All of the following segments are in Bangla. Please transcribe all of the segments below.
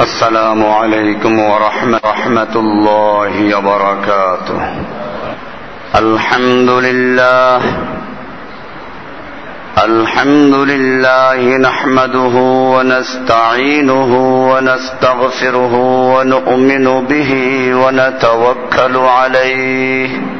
السلام عليكم ورحمة رحمة الله وبركاته. الحمد لله. الحمد لله نحمده ونستعينه ونستغفره ونؤمن به ونتوكل عليه.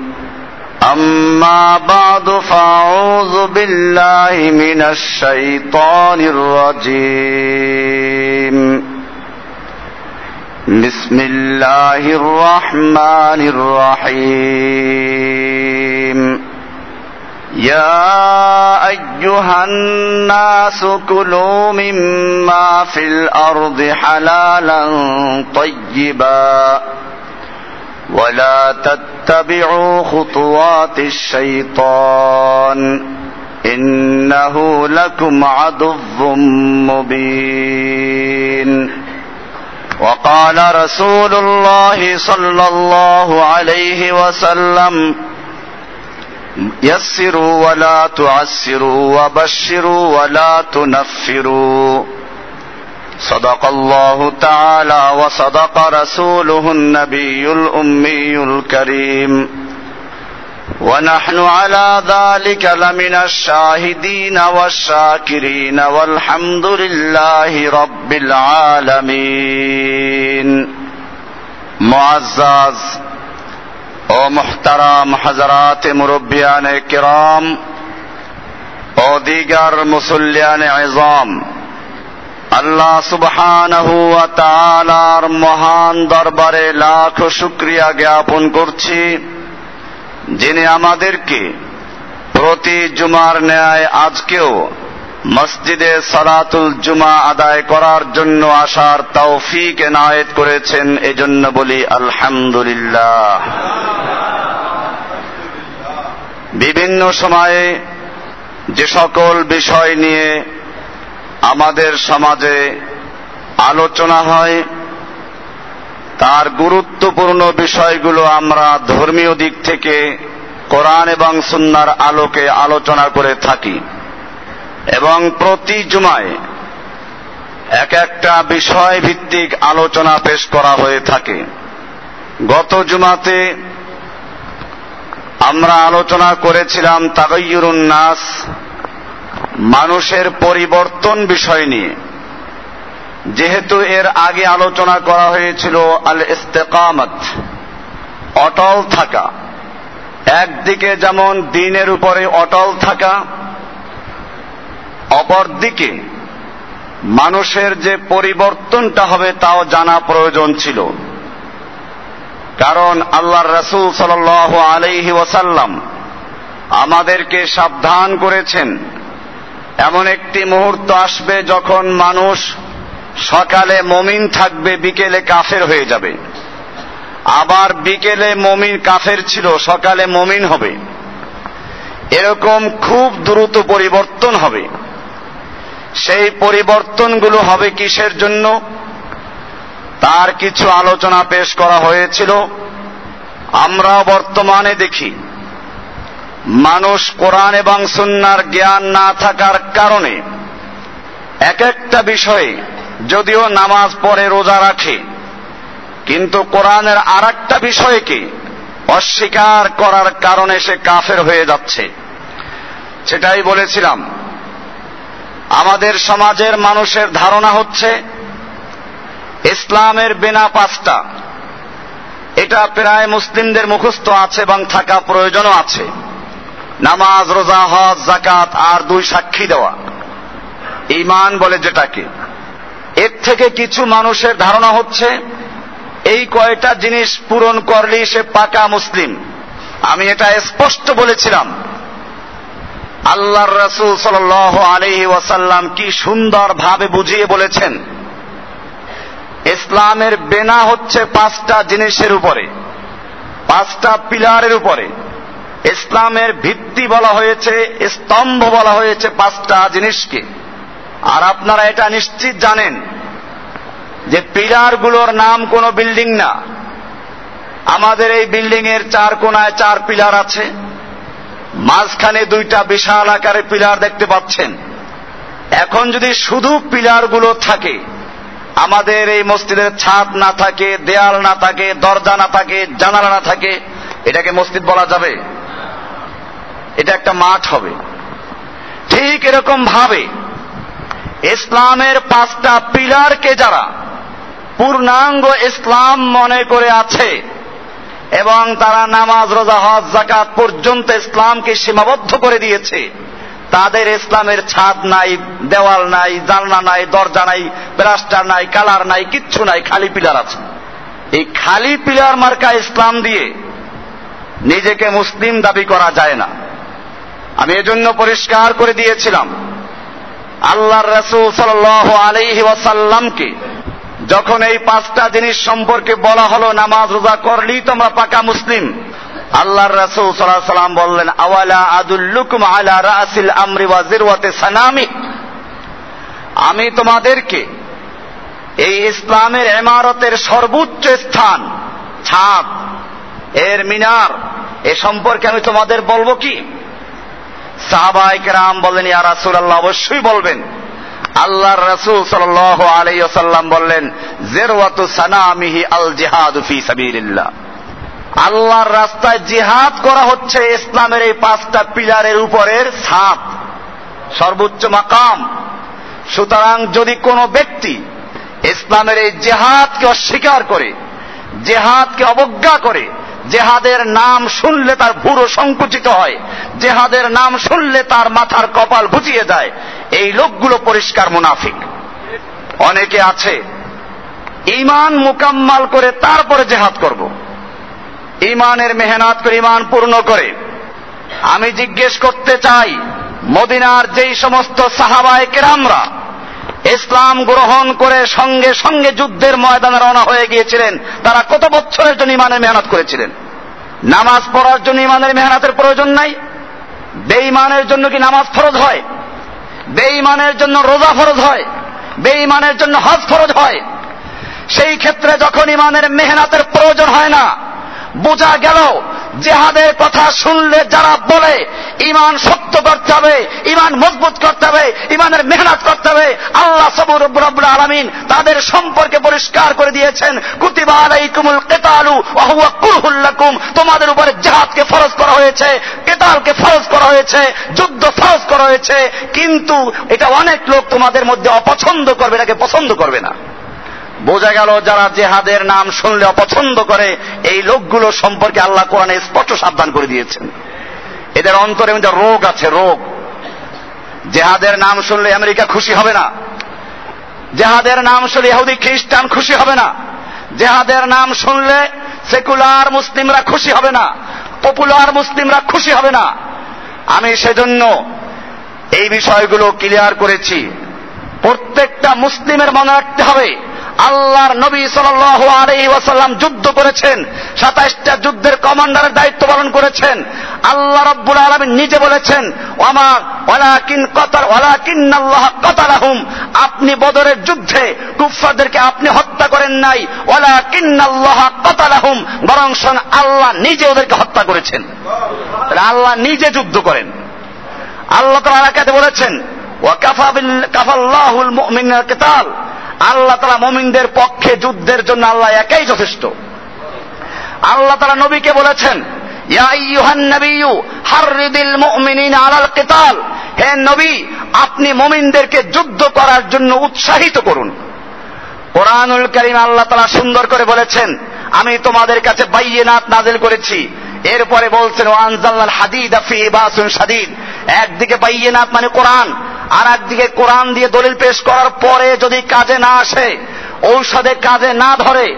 أما بعد فأعوذ بالله من الشيطان الرجيم. بسم الله الرحمن الرحيم. يا أيها الناس كلوا مما في الأرض حلالا طيبا. ولا تتبعوا خطوات الشيطان إنه لكم عدو مبين. وقال رسول الله صلى الله عليه وسلم يسروا ولا تعسروا وبشروا ولا تنفروا. صدق الله تعالى وصدق رسوله النبي الأمي الكريم. ونحن على ذلك لمن الشاهدين والشاكرين والحمد لله رب العالمين. معزز أو محترم حضرات مربیان کرام أو دیگر مسلیان عظام আল্লাহ তাআলার মহান দরবারে লাখ শুক্রিয়া জ্ঞাপন করছি, যিনি আমাদেরকে প্রতি জুমার ন্যায় আজকেও মসজিদে সালাতুল জুমা আদায় করার জন্য আসার তৌফিক এনায়েত করেছেন, এজন্য বলি আলহামদুলিল্লাহ। বিভিন্ন সময়ে যে সকল বিষয় নিয়ে আমাদের সমাজে আলোচনা হয়, তার গুরুত্বপূর্ণ বিষয়গুলো আমরা ধর্মীয় দিক থেকে কোরআন এবং সুন্নার আলোকে আলোচনা করে থাকি। এবং প্রতি জুমায় এক একটা বিষয় ভিত্তিক আলোচনা পেশ করা হয়ে থাকে। গত জুমাতে আমরা আলোচনা করেছিলাম তাগাইয়ুরুন নাস মানুষের পরিবর্তন বিষয় নিয়ে। যেহেতু এর আগে আলোচনা করা হয়েছিল আল ইস্তেকামত অটল থাকা। একদিকে যেমন দিনের উপরে অটল থাকা, অপরদিকে মানুষের যে পরিবর্তনটা হবে তাও জানা প্রয়োজন ছিল। কারণ আল্লাহর রসুল সাল আলাইহি ওয়াসাল্লাম আমাদেরকে সাবধান করেছেন। এমন একটি মুহূর্ত আসবে যখন মানুষ সকালে মমিন থাকবে, বিকেলে কাফের হয়ে যাবে। আবার বিকেলে মমিন কাফের ছিল, সকালে মমিন হবে। এরকম খুব দ্রুত পরিবর্তন হবে। সেই পরিবর্তনগুলো হবে কিসের জন্য? তার কিছু আলোচনা পেশ করা হয়েছিল। আমরা বর্তমানে দেখি। মানুষ কোরআন এবং সুন্নার জ্ঞান না থাকার কারণে এক একটা বিষয়ে যদিও নামাজ পড়ে রোজা রাখে, কিন্তু কোরআনের আর একটা বিষয়কে অস্বীকার করার কারণে সে কাফের হয়ে যাচ্ছে। সেটাই বলেছিলাম। আমাদের সমাজের মানুষের ধারণা হচ্ছে, ইসলামের বেনা পাঁচটা, এটা প্রায় মুসলিমদের মুখস্থ আছে এবং থাকা প্রয়োজনও আছে। নামাজ, রোজা, হজ জাকাত আর দুই সাক্ষী দেওয়া। ইমান বলে যেটাকে। এর থেকে কিছু মানুষের ধারণা হচ্ছে, এই কয়টা জিনিস পূরণ করলেই সে পাকা মুসলিম। আমি এটা স্পষ্ট বলেছিলাম। আল্লাহর রসুল সাল আলহি ওয়াসাল্লাম কি সুন্দর ভাবে বুঝিয়ে বলেছেন? ইসলামের বেনা হচ্ছে পাঁচটা জিনিসের উপরে, পাঁচটা পিলারের উপরে। ইসলামের ভিত্তি বলা হয়েছে, স্তম্ভ বলা হয়েছে পাঁচটা জিনিসকে। আর আপনারা এটা নিশ্চিত জানেন যে পিলারগুলোর নাম কোনো বিল্ডিং না। আমাদের এই বিল্ডিং এর চার কোনায় চার পিলার আছে। মাঝখানে দুইটা বিশাল আকারের পিলার দেখতে পাচ্ছেন। এখন যদি শুধু পিলারগুলো থাকে, আমাদের এই মসজিদের ছাদ না থাকে, দেয়াল না থাকে, দরজা না থাকে, জানালা না থাকে, এটাকে মসজিদ বলা যাবে। এটা একটা মাঠ হবে। ঠিক এরকম ভাবে ইসলামের পাঁচটা পিলারকে যারা পূর্ণাঙ্গ ইসলাম মনে করে আছে এবং তারা নামাজ, রোজা, হজ জাকাত পর্যন্ত ইসলামকে সীমাবদ্ধ করে দিয়েছে, তাদের ইসলামের ছাদ নাই, দেওয়াল নাই, জানলা নাই, দরজা নাই, প্লাস্টার নাই, কালার নাই, কিচ্ছু নাই, খালি পিলার আছে। এই খালি পিলার মার্কা ইসলাম দিয়ে নিজেকে মুসলিম দাবি করা যায় না। আমি এজন্য পরিষ্কার করে দিয়েছিলাম। আল্লাহর রসুল সাল আলহি ওয়াসাল্লামকে যখন এই পাঁচটা জিনিস সম্পর্কে বলা হলো, নামাজ রোজা করলি তোমরা পাকা মুসলিম। আল্লাহর রসুল সাল্লাহ সাল্লাম বললেন, আওয়ালা আদুল্লুকুম আলা রাসিল আমরি ওয়া জিরওয়াতে সানামি? আমি তোমাদেরকে এই ইসলামের এমারতের সর্বোচ্চ স্থান, ছাদ, এর মিনার, এ সম্পর্কে আমি তোমাদের বলব কি? সাহাবাইক রাম বলেন ইয়া রাসুল আল্লাহ অবশ্যই বলবেন। আল্লাহর রসুল সাল আলাইসাল্লাম বললেন, জেরওয়াতু সানামিহি আল জিহাদ ফি সাবিলিল্লাহ। আল্লাহর রাস্তায় জিহাদ করা হচ্ছে ইসলামের এই পাঁচটা পিলারের উপরের ছাপ সর্বোচ্চ মাকাম। সুতরাং যদি কোনো ব্যক্তি ইসলামের এই জেহাদকে অস্বীকার করে, জেহাদকে অবজ্ঞা করে জেহাদের নাম শুনলে তার ভুরো সংকুচিত হয়। জেহাদের নাম শুনলে তার মাথার কপাল বুঝিয়ে যায় এই লোকগুলো পরিষ্কার মুনাফিক। অনেকে আছে ইমান মোকাম্মাল করে তারপরে জেহাদ করব। ইমানের মেহনাত করে ইমান পূর্ণ করে। আমি জিজ্ঞেস করতে চাই, মদিনার যেই সমস্ত সাহাবায় কেরামরা ইসলাম গ্রহণ করে সঙ্গে সঙ্গে যুদ্ধের ময়দানে রওনা হয়ে গিয়েছিলেন। তারা কত বছরের জন্য ইমানের মেহনত করেছিলেন? নামাজ পড়ার জন্য ইমানের মেহনতের প্রয়োজন নাই? বেঈমানের জন্য কি নামাজ ফরজ হয়? বেঈমানের জন্য রোজা ফরজ হয়? বেঈমানের জন্য হজ ফরজ হয়? সেই ক্ষেত্রে যখন ইমানের মেহনতের প্রয়োজন হয় না, বোঝা গেল জেহাদের কথা শুনলে যারা বলে ইমান শক্ত করতে হবে ইমান মজবুত করতে হবে ইমানের মেহনত করতে হবে, আল্লাহ সবুর রব্বুল আলমিন তাদের সম্পর্কে পরিষ্কার করে দিয়েছেন, কুতিবা আলাইকুমুল কেতালু ওহুয়া কুরহুল্লাকুম তোমাদের উপরে জেহাদকে ফরজ করা হয়েছে, কেতালকে ফরজ করা হয়েছে, যুদ্ধ ফরজ করা হয়েছে, কিন্তু এটা অনেক লোক তোমাদের মধ্যে অপছন্দ করবে, এটাকে পছন্দ করবে না। বোঝা গেল যারা জেহাদের নাম শুনলে অপছন্দ করে, এই লোকগুলো সম্পর্কে আল্লাহ কোরআনে স্পষ্ট সাবধান করে দিয়েছেন। এদের অন্তরে রোগ আছে, রোগ। জেহাদের নাম শুনলে আমেরিকা খুশি হবে না। জেহাদের নাম শুনলে ইহুদি খ্রিস্টান খুশি হবে না। জেহাদের নাম শুনলে সেকুলার মুসলিমরা খুশি হবে না। পপুলার মুসলিমরা খুশি হবে না। আমি সেজন্য এই বিষয়গুলো ক্লিয়ার করেছি। প্রত্যেকটা মুসলিমের মনে রাখতে হবে। আল্লাহর নবী সাল আলাই ওয়াসাল্লাম যুদ্ধ করেছেন, সাতাইশটা যুদ্ধের কমান্ডারের দায়িত্ব পালন করেছেন। আল্লাহ রব্বুল আলমিন নিজে বলেছেন আপনি বদরের যুদ্ধে কুফফারদেরকে আপনি হত্যা করেন নাই ওয়ালাকিন আল্লাহ কতালাহুম। বরং আল্লাহ নিজে ওদেরকে হত্যা করেছেন। আল্লাহ নিজে যুদ্ধ করেন। আল্লাহ তাআলা বলেছেন ওয়াকাফা বিল, কাফাল্লাহুল মুমিনাল কিতাল। আল্লাহ তালা মমিনদের পক্ষে যুদ্ধের জন্য আল্লাহ একাই যথেষ্ট। আল্লাহ তালা নবীকে বলেছেন হে নবী, আপনি মমিনদেরকে যুদ্ধ করার জন্য উৎসাহিত করুন। কোরআনুল করিম আল্লাহ তালা সুন্দর করে বলেছেন, আমি তোমাদের কাছে বাইয়ে বাইয়েনাত নাজিল করেছি। এরপরে বলছেন ওয়ানজাল্লাল হাদিদ ফি বাসুন শাদীদ। একদিকে বাইয়েনাত মানে কোরআন, আর একদিকে কোরআন দিয়ে দলিল পেশ করার পরে যদি কাজে না আসে, ঔষধে কাজে না ধরে,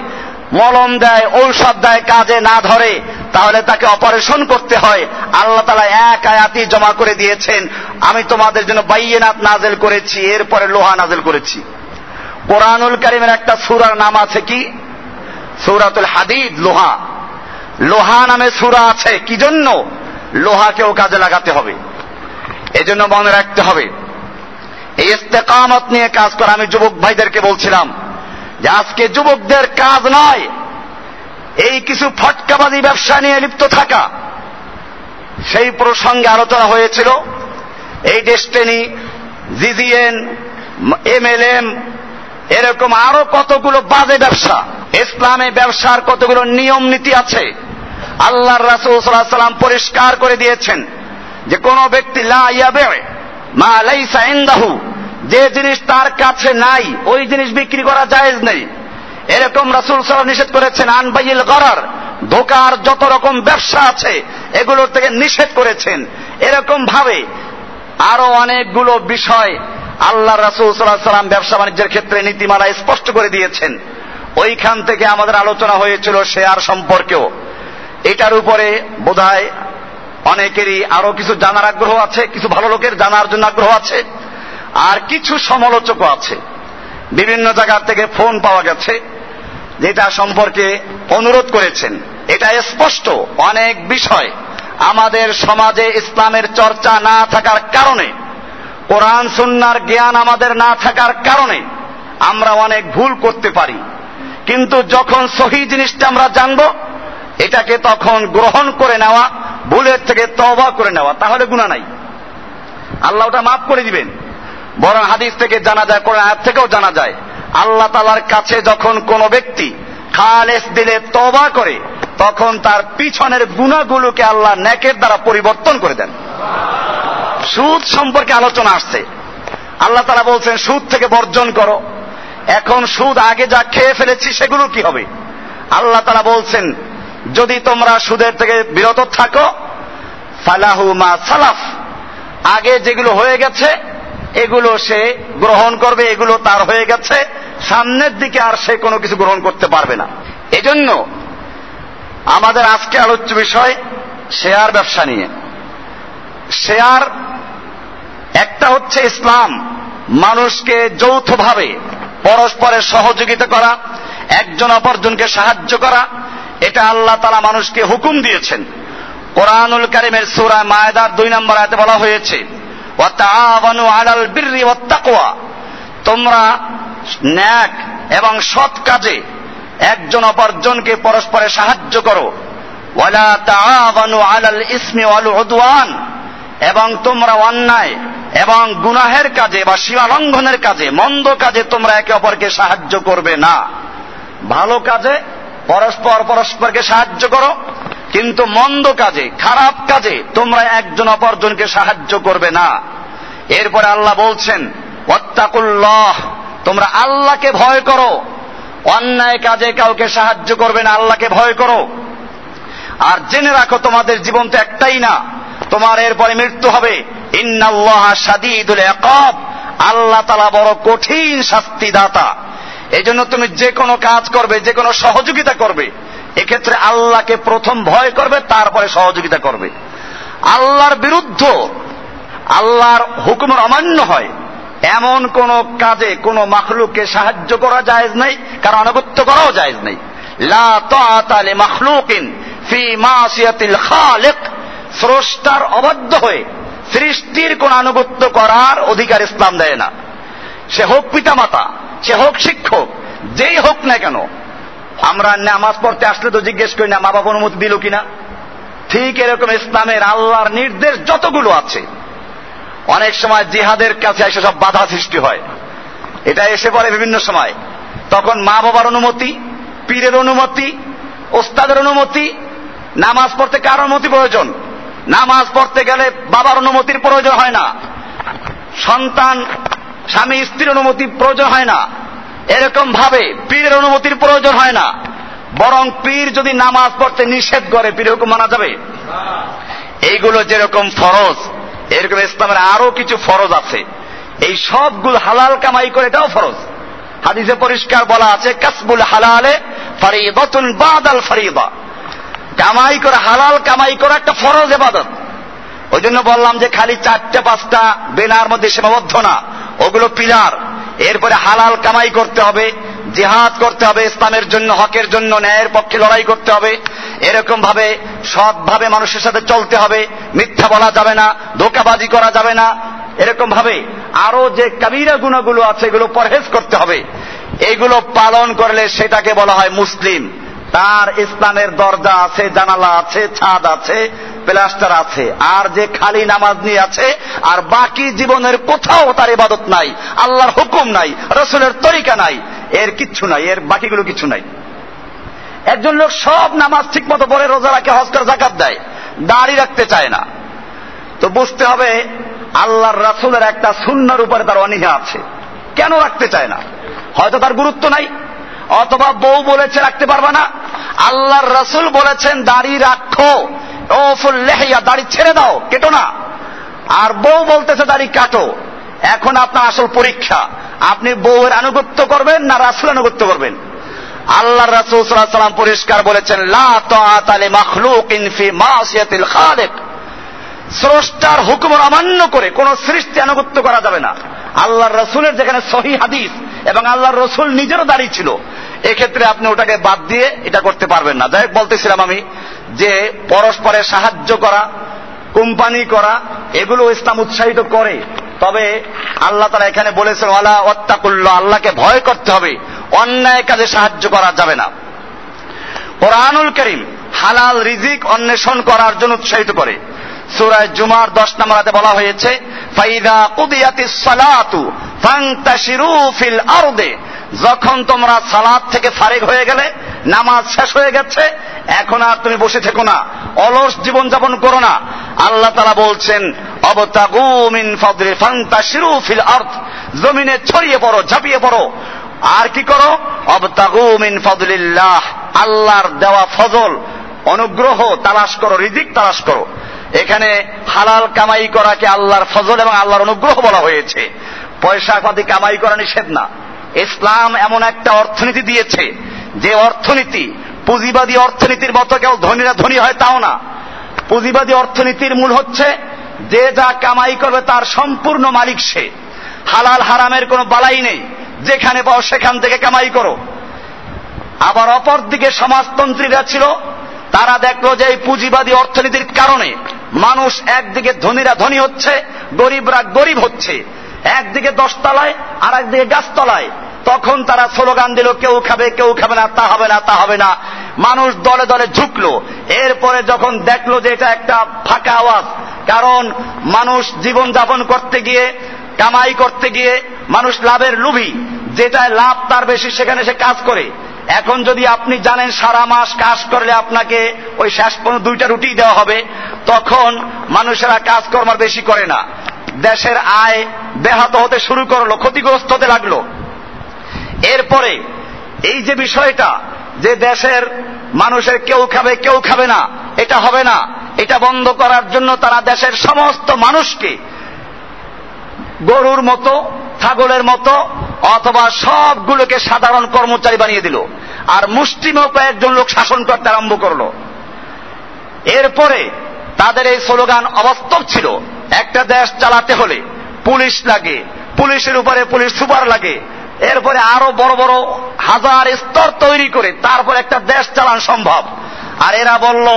মলম দেয়, ঔষধ দেয়, কাজে না ধরে, তাহলে তাকে অপারেশন করতে হয়। আল্লাহ তালা এক আয়াতি জমা করে দিয়েছেন, আমি তোমাদের জন্য বাইয়েনাত নাজেল করেছি, এরপরে লোহা নাজেল করেছি। কোরআনুল করিমের একটা সুরার নাম আছে কি? সৌরাতুল হাদিদ, লোহা। লোহা নামে সুরা আছে, কি জন্য? লোহাকেও কাজে লাগাতে হবে। এজন্য মনে রাখতে হবে। এই ইস্তেকামত নিয়ে কাজ করা আমি যুবক ভাইদেরকে বলছিলাম যে আজকে যুবকদের কাজ নয়, এই কিছু ফটকাবাদী ব্যবসা নিয়ে লিপ্ত থাকা। সেই প্রসঙ্গে আলোচনা হয়েছিল, এই ডেস্টেনি, জিজিএন, এমএলএম, এরকম আরও কতগুলো বাজে ব্যবসা। ইসলামে ব্যবসার কতগুলো নিয়ম নীতি আছে, আল্লাহর রাসূল সাল্লাল্লাহু সাল্লাম পরিষ্কার করে দিয়েছেন। যে কোন ব্যক্তি মা যে জিনিস তার কাছে নাই, ওই জিনিস বিক্রি করা জায়েজ নেই। এরকম রাসূল সাল্লাল্লাহু নিষেধ করেছেন আনবাইল করার ধোকার যত রকম ব্যবসা আছে, এগুলোর থেকে নিষেধ করেছেন। এরকম ভাবে আরও অনেকগুলো বিষয় আল্লাহ রাসুল সাল্লাহ সাল্লাম ব্যবসা বাণিজ্যের ক্ষেত্রে নীতিমালা স্পষ্ট করে দিয়েছেন। ওইখান থেকে আমাদের আলোচনা হয়েছিল শেয়ার সম্পর্কেও। এটার উপরে বোধহয় অনেকেরই আরও কিছু জানার আগ্রহ আছে, কিছু ভালো লোকের জানার জন্য আগ্রহ আছে, আর কিছু সমালোচকও আছে। বিভিন্ন জায়গা থেকে ফোন পাওয়া গেছে, যেটা সম্পর্কে অনুরোধ করেছেন। এটা স্পষ্ট, অনেক বিষয়। আমাদের সমাজে ইসলামের চর্চা না থাকার কারণে, কোরআন, সুন্নার জ্ঞান আমাদের না থাকার কারণে আমরা অনেক ভুল করতে পারি। কিন্তু যখন সহি জিনিসটা আমরা জানব এটাকে তখন গ্রহণ করে নেওয়া, ভুলের থেকে তবা করে নেওয়া, তাহলে গুণা নাই। আল্লাহ ওটা মাফ করে দিবেন। বরং হাদিস থেকে জানা যায়, কোরআন আয়াত থেকেও জানা যায়, আল্লাহ তালার কাছে যখন কোন ব্যক্তি খালেস দিলে তবা করে, তখন তার পিছনের গুণাগুলোকে আল্লাহ নেকের দ্বারা পরিবর্তন করে দেন। সুদ সম্পর্কে আলোচনা আসছে। আল্লাহ তারা বলছেন, সুদ থেকে বর্জন করো। এখন সুদ আগে যা খেয়ে ফেলেছি, সেগুলো কি হবে? আল্লাহ তারা বলছেন যদি তোমরা সুদের থেকে বিরত থাকো, ফালাহু মা সালাফ। আগে যেগুলো হয়ে গেছে, এগুলো সে গ্রহণ করবে, এগুলো তার হয়ে গেছে। সামনের দিকে আর সে কোনো কিছু গ্রহণ করতে পারবে না। এজন্য আমাদের আজকে আলোচ্য বিষয় শেয়ার ব্যবসা নিয়ে। শেয়ার একটা হচ্ছে ইসলাম, মানুষকে যৌথভাবে পরস্পরের সহযোগিতা করা, একজন অপরজনকে সাহায্য করা এটা আল্লাহ তালা মানুষকে হুকুম দিয়েছেন। কোরআনুল কারিমের সুরা মায়দার দুই নম্বর আয়তে বলা হয়েছে তোমরা ন্যাক এবং সৎ কাজে একজন অপরজনকে পরস্পরে সাহায্য করো। এবং তোমরা অন্যায় এবং গুনাহের কাজে বা সীমা লঙ্ঘনের কাজে, মন্দ কাজে তোমরা একে অপরকে সাহায্য করবে না। ভালো কাজে পরস্পর পরস্পরকে সাহায্য করো, কিন্তু মন্দ কাজে, খারাপ কাজে তোমরা একজন অপরজনকে সাহায্য করবে না। এরপরে আল্লাহ বলছেন অত্তাকুল্লাহ তোমরা আল্লাহকে ভয় করো। অন্যায় কাজে কাউকে সাহায্য করবে না, আল্লাহকে ভয় করো। আর জেনে রাখো, তোমাদের জীবন তো একটাই না। তোমার এরপরে মৃত্যু হবে। ইন্নাল্লাহ সাদিদুল আল্লাহ তালা বড় কঠিন শাস্তি দাতা এই জন্য তুমি যে কোনো কাজ করবে, যে কোনো সহযোগিতা করবে, এক্ষেত্রে আল্লাহকে প্রথম ভয় করবে, তারপরে সহযোগিতা করবে। আল্লাহর বিরুদ্ধ, আল্লাহর হুকুমের অমান্য হয়, এমন কোন কাজে কোন মাখলুককে সাহায্য করা যায় নাই কারণ আনুগত্য করাও যায় নাই। মাসিয়াতিল খালিক, স্রষ্টার অবাধ্য হয়ে সৃষ্টির কোন আনুগত্য করার অধিকার ইসলাম দেয় না। সে হোক পিতামাতা সে হোক শিক্ষক, যেই হোক না কেন, আমরা নামাজ পড়তে আসলে তো জিজ্ঞেস করি না মা বাবা অনুমতি দিল কিনা? ঠিক এরকম ইসলামের আল্লাহর নির্দেশ যতগুলো আছে, অনেক সময় জিহাদের কাছে এসে সব বাধা সৃষ্টি হয়। এটা এসে পড়ে বিভিন্ন সময়। তখন মা বাবার অনুমতি, পীরের অনুমতি, ওস্তাদের অনুমতি, নামাজ পড়তে কার অনুমতি প্রয়োজন? নামাজ পড়তে গেলে বাবার অনুমতির প্রয়োজন হয় না। সন্তান স্বামী স্ত্রীর অনুমতি প্রয়োজন হয় না। এরকম ভাবে পীরের অনুমতির প্রয়োজন হয় না। বরং পীর যদি নামাজ পড়তে নিষেধ করে, পীর হুকুম মানা যাবে? এইগুলো যেরকম ফরজ, এরকম ইসলামের আরও কিছু ফরজ আছে। এই সবগুলো হালাল কামাই করে এটাও ফরজ। হাদিসে পরিষ্কার বলা আছে, কাসবুল হালালে ফারিদাতুন বাদাল ফারিদা। কামাই করে, হালাল কামাই করা একটা ফরজ এবাদত ওই জন্য বললাম যে খালি চারটে, পাঁচটা, বেনার মধ্যে সীমাবদ্ধ না। ওগুলো পিলার। এরপরে হালাল কামাই করতে হবে, জেহাদ করতে হবে ইসলামের জন্য, হকের জন্য, ন্যায়ের পক্ষে লড়াই করতে হবে। এরকম ভাবে সৎভাবে মানুষের সাথে চলতে হবে, মিথ্যা বলা যাবে না, ধোকাবাজি করা যাবে না। এরকম ভাবে আরও যে কাবিরা গুণাগুলো আছে, এগুলো পরহেজ করতে হবে। এগুলো পালন করলে সেটাকে বলা হয় মুসলিম। তার ইসলামের দরজা আছে, জানালা আছে, ছাদ আছে প্লাস্টার আছে। আর যে খালি নামাজ নিয়ে আছে, আর বাকি জীবনের কোথাও তার ইবাদত নাই, আল্লাহর হুকুম নাই, রসুলের তরিকা নাই, এর কিচ্ছু নাই, এর বাকিগুলো কিছু নাই। একজন লোক সব নামাজ ঠিক মতো পড়ে, রোজা রাখে হস্কর জাকাত দেয় দাড়ি রাখতে চায় না। তো বুঝতে হবে, আল্লাহর রাসুলের একটা শূন্যর উপরে তার অনীহা আছে। কেন রাখতে চায় না? হয়তো তার গুরুত্ব নাই, অথবা বউ বলেছে রাখতে পারবে না। আল্লাহর রসুল বলেছেন দাড়ি রাখো। ও ফুল লেহাইয়া, দাড়ি ছেড়ে দাও, কেটো না। আর বউ বলতেছে, দাড়ি কাটো। এখন আপনার আসল পরীক্ষা। আপনি বউয়ের আনুগত্য করবেন না রাসুল আনুগত্য করবেন? আল্লাহ রাসুল সাল্লাম পরিষ্কার বলেছেন স্রষ্টার হুকুম অমান্য করে কোন সৃষ্টি আনুগত্য করা যাবে না। আল্লাহর রসুলের যেখানে সহি হাদিস এবং আল্লাহর রসুল নিজেরও দাঁড়িয়ে ছিল, এক্ষেত্রে আপনি ওটাকে বাদ দিয়ে এটা করতে পারবেন না। যাই বলতেছিলাম আমি যে পরস্পরের সাহায্য করা, কোম্পানি করা, এগুলো ইসলাম উৎসাহিত করে। তবে আল্লাহ তারা এখানে বলেছেন, ওয়ালা অত্যাকুল্য আল্লাহকে ভয় করতে হবে। অন্যায় কাজে সাহায্য করা যাবে না। কোরআনুল করিম হালাল রিজিক অন্বেষণ করার জন্য উৎসাহিত করে। সুরায় জুমার দশ নম্বরাতে বলা হয়েছে ফিল আরদে যখন তোমরা সালাদ থেকে ফারেক হয়ে গেলে, নামাজ শেষ হয়ে গেছে এখন আর তুমি বসে থেকো না। অলস জীবন যাপন করো না। আল্লাহ তারা বলছেন, অবতাগু মিন ফদরে ফান্তাশিরু ফিল আরদ। জমিনে ছড়িয়ে পড়ো, ঝাঁপিয়ে পড়ো। আর কি করো? অবতাগু মিন ফদলিল্লাহ। আল্লাহর দেওয়া ফজল, অনুগ্রহ তালাশ করো, রিজিক তালাশ করো। এখানে হালাল কামাই করাকে আল্লাহর ফজল এবং আল্লাহর অনুগ্রহ বলা হয়েছে। পয়সা পাতি কামাই করা নিষেধ না। ইসলাম এমন একটা অর্থনীতি দিয়েছে, যে অর্থনীতি পুঁজিবাদী অর্থনীতির মতো কেউ ধনীরা ধনী হয়, তাও না। পুঁজিবাদী অর্থনীতির মূল হচ্ছে যে যা কামাই করবে তার সম্পূর্ণ মালিক সে। হালাল হারামের কোনো বালাই নেই। যেখানে পাও সেখান থেকে কামাই করো। আবার অপর দিকে সমাজতন্ত্রীরা ছিল, তারা দেখল যে এই পুঁজিবাদী অর্থনীতির কারণে মানুষ একদিকে ধনীরা ধনী হচ্ছে, গরিবরা গরিব হচ্ছে। একদিকে দশতলায় আর একদিকে গাছতলায়। তখন তারা স্লোগান দিল, কেউ খাবে কেউ খাবে না, তা হবে না, তা হবে না। মানুষ দলে দলে ঝুঁকলো। এরপরে যখন দেখল যে এটা একটা ফাঁকা আওয়াজ, কারণ মানুষ জীবন যাপন করতে গিয়ে, কামাই করতে গিয়ে মানুষ লাভের লুভি। যেটায় লাভ তার বেশি, সেখানে সে কাজ করে। এখন যদি আপনি জানেন সারা মাস কাজ করলে আপনাকে ওই শেষ পর্যন্ত দুইটা রুটি দেওয়া হবে, তখন মানুষেরা কাজকর্ম বেশি করে না। দেশের আয় ব্যাহত হতে শুরু করল ক্ষতিগ্রস্ত হতে লাগল। এরপরে, এই যে বিষয়টা যে দেশের মানুষের কেউ খাবে কেউ খাবে না, এটা হবে না। এটা বন্ধ করার জন্য তারা দেশের সমস্ত মানুষকে গরুর মতো, ছাগলের মতো, অথবা সবগুলোকে সাধারণ কর্মচারী বানিয়ে দিল। আর মুষ্টিমেয় কয়েকজন লোক শাসন করতে আরম্ভ করল। এরপরে তাদের এই স্লোগান অবাস্তব ছিল। একটা দেশ চালাতে হলে পুলিশ লাগে, পুলিশের উপরে পুলিশ সুপার লাগে এরপরে আরও বড় বড় হাজার স্তর তৈরি করে তারপর একটা দেশ চালান সম্ভব। আর এরা বলল,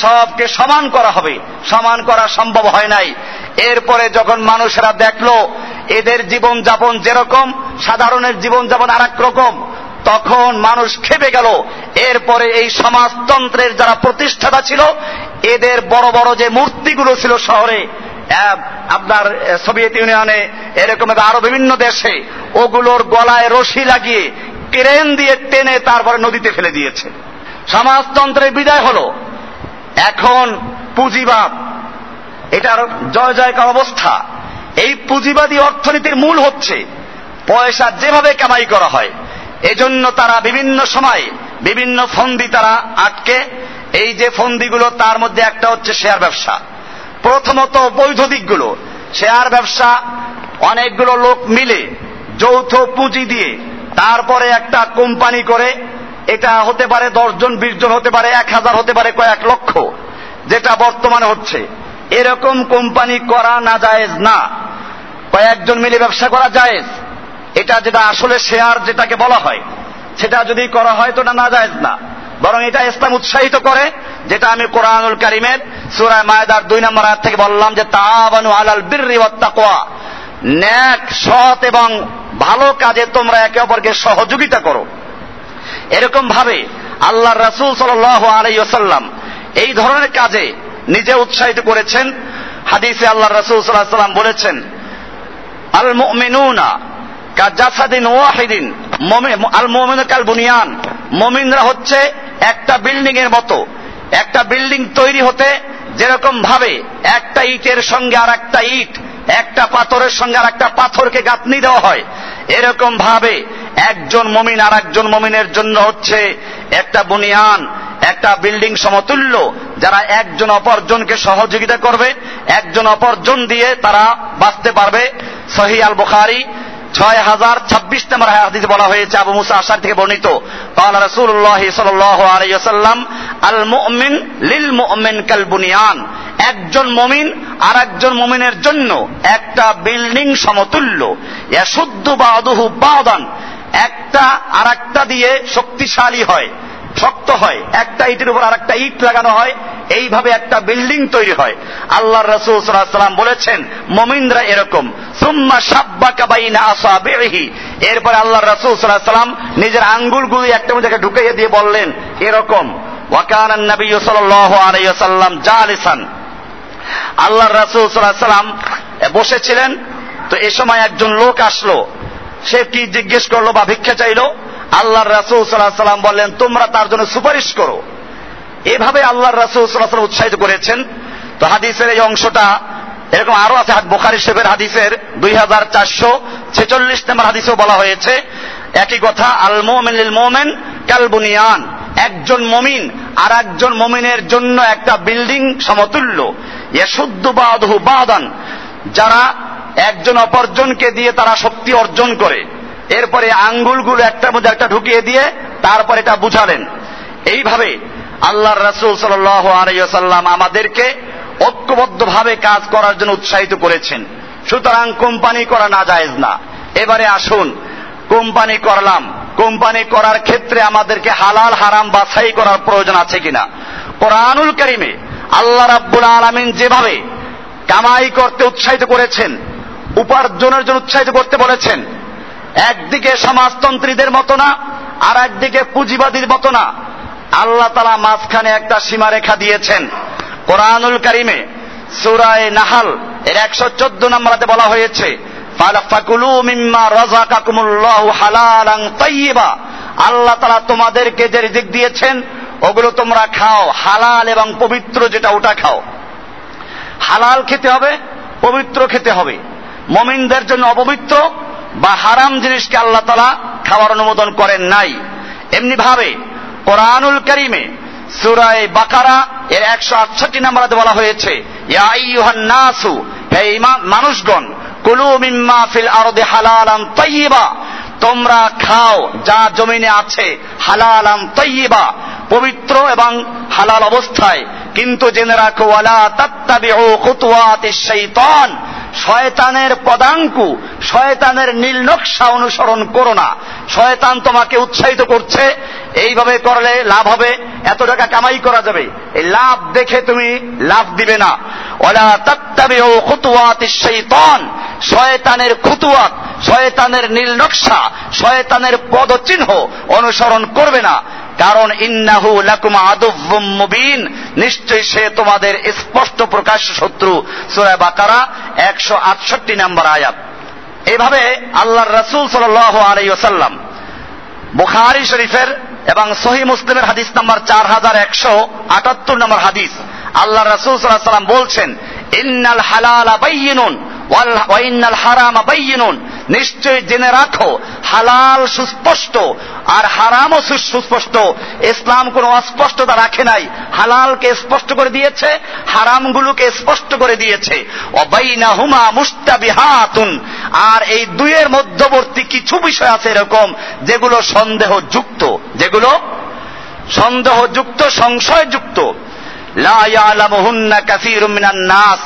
সবকে সমান করা হবে। সমান করা সম্ভব হয় নাই। এরপরে যখন মানুষেরা দেখল, এদের জীবন যাপন যেরকম, সাধারণের জীবন যাপন আর রকম, তখন মানুষ খেপে গেল। এরপরে এই সমাজতন্ত্রের যারা প্রতিষ্ঠাতা ছিল, এদের বড় বড় যে মূর্তিগুলো ছিল শহরে আপনার সোভিয়েত ইউনিয়নে এরকম আরও বিভিন্ন দেশে ওগুলোর গলায় রশি লাগিয়ে ক্রেন দিয়ে টেনে তারপরে নদীতে ফেলে দিয়েছে। সমাজতন্ত্রের বিদায় হলো। এখন পুঁজিবাদ, এটার জয় জয়কার অবস্থা। এই পুঁজিবাদী অর্থনীতির মূল হচ্ছে পয়সা যেভাবে কামাই করা হয়, এজন্য তারা বিভিন্ন সময় বিভিন্ন ফন্দি তারা আটকে। এই যে ফন্দিগুলো, তার মধ্যে একটা হচ্ছে শেয়ার ব্যবসা। প্রথমত বৈধ দিকগুলো। শেয়ার ব্যবসা, অনেকগুলো লোক মিলে যৌথ পুঁজি দিয়ে তারপরে একটা কোম্পানি করে, এটা হতে পারে দশজন বিশ জন হতে পারে এক হাজার, হতে পারে কয়েক লক্ষ, যেটা বর্তমানে হচ্ছে। এরকম কোম্পানি করা না জায়েজ না। কয়েকজন মিলে ব্যবসা করা জায়েজ। এটা যেটা আসলে শেয়ার যেটাকে বলা হয়, সেটা যদি করা হয় তো না জায়েজ না। বরং এটা ইসলাম উৎসাহিত করে, যেটা আমি কোরআনুল কারিমের সুরায় মায়দার দুই নম্বর আয়াত থেকে বললাম যে তাবানু আলাল বিররি ওয়াত্তাকওয়া ন্যাক সৎ এবং ভালো কাজে তোমরা একে অপরকে সহযোগিতা করো। এরকম ভাবে আল্লাহ রাসূল সাল্লাল্লাহু আলাইহি ওয়াসাল্লাম এই ধরনের কাজে নিজে উৎসাহিত করেছেন। হাদিসে আল্লাহ রাসূল সাল্লাল্লাহু আলাইহি ওয়াসাল্লাম বলেছেন আল মুমিনুনা কাজাসাদিন ওয়াহিদিন। আল মুমিনু কাল বুনিয়ান। মুমিনরা হচ্ছে একটা বিল্ডিং এর মতো। একটা বিল্ডিং তৈরি হতে যেরকম ভাবে একটা ইটের সঙ্গে আর একটা ইট, একটা পাথরের সঙ্গে আর একটা পাথরকে গাঁথনি দেওয়া হয়, এরকম ভাবে একজন মমিন আর একজন মমিনের জন্য হচ্ছে একটা বুনিয়ান, একটা বিল্ডিং সমতুল্য, যারা একজন অপরজনকে সহযোগিতা করবে, একজন অপরজন দিয়ে তারা বাঁচতে পারবে। সহি আল বুখারি ছয় হাজার ছাব্বিশ নম্বর হাদিসে বলা হয়েছে আবু মুসা আশার থেকে বর্ণিত قال رسول الله صلى الله عليه وسلم المؤمن للمؤمن كالبنيان একজন মমিন আর একজন মমিনের জন্য একটা বিল্ডিং সমতুল্য শুদ্ধ বা অদহু বাদান একটা আর একটা দিয়ে শক্তিশালী হয় শক্ত হয়। একটা ইটের উপর আর একটা ইট লাগানো হয়। এইভাবে একটা বিল্ডিং তৈরি হয়। আল্লাহ রসুল সাল্লাম বলেছেন মমিন্দ্রা এরকম। সুম্মা সাব্বা কাবাইনা আসা বেহি এরপরে আল্লাহ রসুল সাল্লাম নিজের আঙ্গুলগুলি একটা মধ্যে ঢুকাইয়ে দিয়ে বললেন, এরকম। ওয়াকান নবী সাল্লাহ আলাইসাল্লাম জালিসান। আল্লাহ রসুল সাল্লাম বসেছিলেন। তো এ সময় একজন লোক আসলো। সে কি জিজ্ঞেস করল বা ভিক্ষা চাইলো? আল্লাহ রাসুল সাল্লাহ সাল্লাম বললেন, তোমরা তার জন্য সুপারিশ করো। এভাবে আল্লাহ রাসুল সাল্লাহ সাল্লাম উৎসাহিত করেছেন। তো হাদিসের এই অংশটা, এরকম আরও আছে, বোখারি শেফের হাদিসের দুই হাজার চারশো ছেচল্লিশ নম্বর হাদিসেও বলা হয়েছে, একই কথা, আল মোমেন মোমেন ক্যালবুনিয়ান একজন মমিন আর একজন মমিনের জন্য একটা বিল্ডিং সমতুল্য। শুদ্ধ বাদহু বাদান, যারা একজন অপরজনকে দিয়ে তারা শক্তি অর্জন করে। এরপরে আঙ্গুলগুলো একটার মধ্যে একটা ঢুকিয়ে দিয়ে তারপর এটা বুঝালেন। এইভাবে আল্লাহ রসুল সাল্লাম আমাদেরকে ঐক্যবদ্ধভাবে কাজ করার জন্য উৎসাহিত করেছেন। সুতরাং কোম্পানি করা না জায়েজ না। এবারে আসুন, কোম্পানি করলাম। কোম্পানি করার ক্ষেত্রে আমাদেরকে হালাল, হারাম বাছাই করার প্রয়োজন আছে কিনা? কোরআনুল করিমে আল্লাহ রাব্বুল আলমিন যেভাবে কামাই করতে উৎসাহিত করেছেন, উপার্জনের জন্য উৎসাহিত করতে বলেছেন একদিকে সমাজতন্ত্রীদের মতো না, আর একদিকে পুঁজিবাদীর মতো না। আল্লাহ তালা মাঝখানে একটা সীমারেখা দিয়েছেন। কোরআনুল কারিমে সুরায় নাহাল এর একশো চোদ্দ নম্বরাতে বলা হয়েছে আল্লাহ তালা তোমাদেরকে যে রিজিক দিয়েছেন, ওগুলো তোমরা খাও, হালাল এবং পবিত্র যেটা ওটা খাও। হালাল খেতে হবে, পবিত্র খেতে হবে। মমিনদের জন্য অপবিত্র বা হারাম জিনিসকে আল্লাহ তালা খাওয়ার অনুমোদন করেন নাই। এমনি ভাবে কোরআনুল করিমে সুরায় বাকারা এর একশো আটষট্টি নাম্বারাতে বলা হয়েছে মানুষগণ, কুলু মিম্মা ফিল আরদে হালালান তৈবা তোমরা খাও, যা জমিনে আছে হালালান তৈবা পবিত্র এবং হালাল অবস্থায়। কিন্তু জেনে রাখো, ওয়ালা তাত্তাবিউ খুতুওয়াতিশ শাইতান শয়তানের পদাঙ্কু, শয়তানের নীল নকশা অনুসরণ করো না। শয়তান তোমাকে উৎসাহিত করছে, এইভাবে করলে লাভ হবে, এত টাকা কামাই করা যাবে। এই লাভ দেখে তুমি লাভ দিবে না। ওলা তাত্তাবিউ খুতুওয়াতিশ শাইতান শয়তানের খুতুয়াত শয়তানের নীল নকশা, শয়তানের পদচিহ্ন অনুসরণ করবে না। কারণ ইন্নাহু লাকুম আদুব্বুম মুবিন। নিশ্চয়ই সে তোমাদের স্পষ্ট প্রকাশ্য শত্রু। সূরা বাকারা, একশো আটষট্টি নম্বর আয়াত। এইভাবে আল্লাহর রাসূল সাল্লাল্লাহু আলাইহি ওয়াসাল্লাম বুখারী শরীফের এবং সহি মুসলিমের হাদিস নাম্বার চার হাজার একশো আটাত্তর নম্বর হাদিস। আল্লাহ রাসূল আলাইহি সাল্লাম বলছেন, ইন্নাল হালালা বাইয়িনুন ওয়াইন্নাল হারামা বাইয়িনুন। নিশ্চয়ই জেনে রাখো, হালাল সুস্পষ্ট আর হারামও সুস্পষ্ট। ইসলাম কোনো অস্পষ্টতা রাখে নাই। হালালকে স্পষ্ট করে দিয়েছে, হারামগুলোকে স্পষ্ট করে দিয়েছে। অবাইনা হুমা মুস্তাবিহাতুন আর এই দুইয়ের মধ্যবর্তী কিছু বিষয় আছে এরকম যেগুলো সন্দেহযুক্ত। যেগুলো সন্দেহযুক্ত, সংশয়যুক্ত। লা ইয়ালামুহুন্না কাসীরুম মিনান নাস।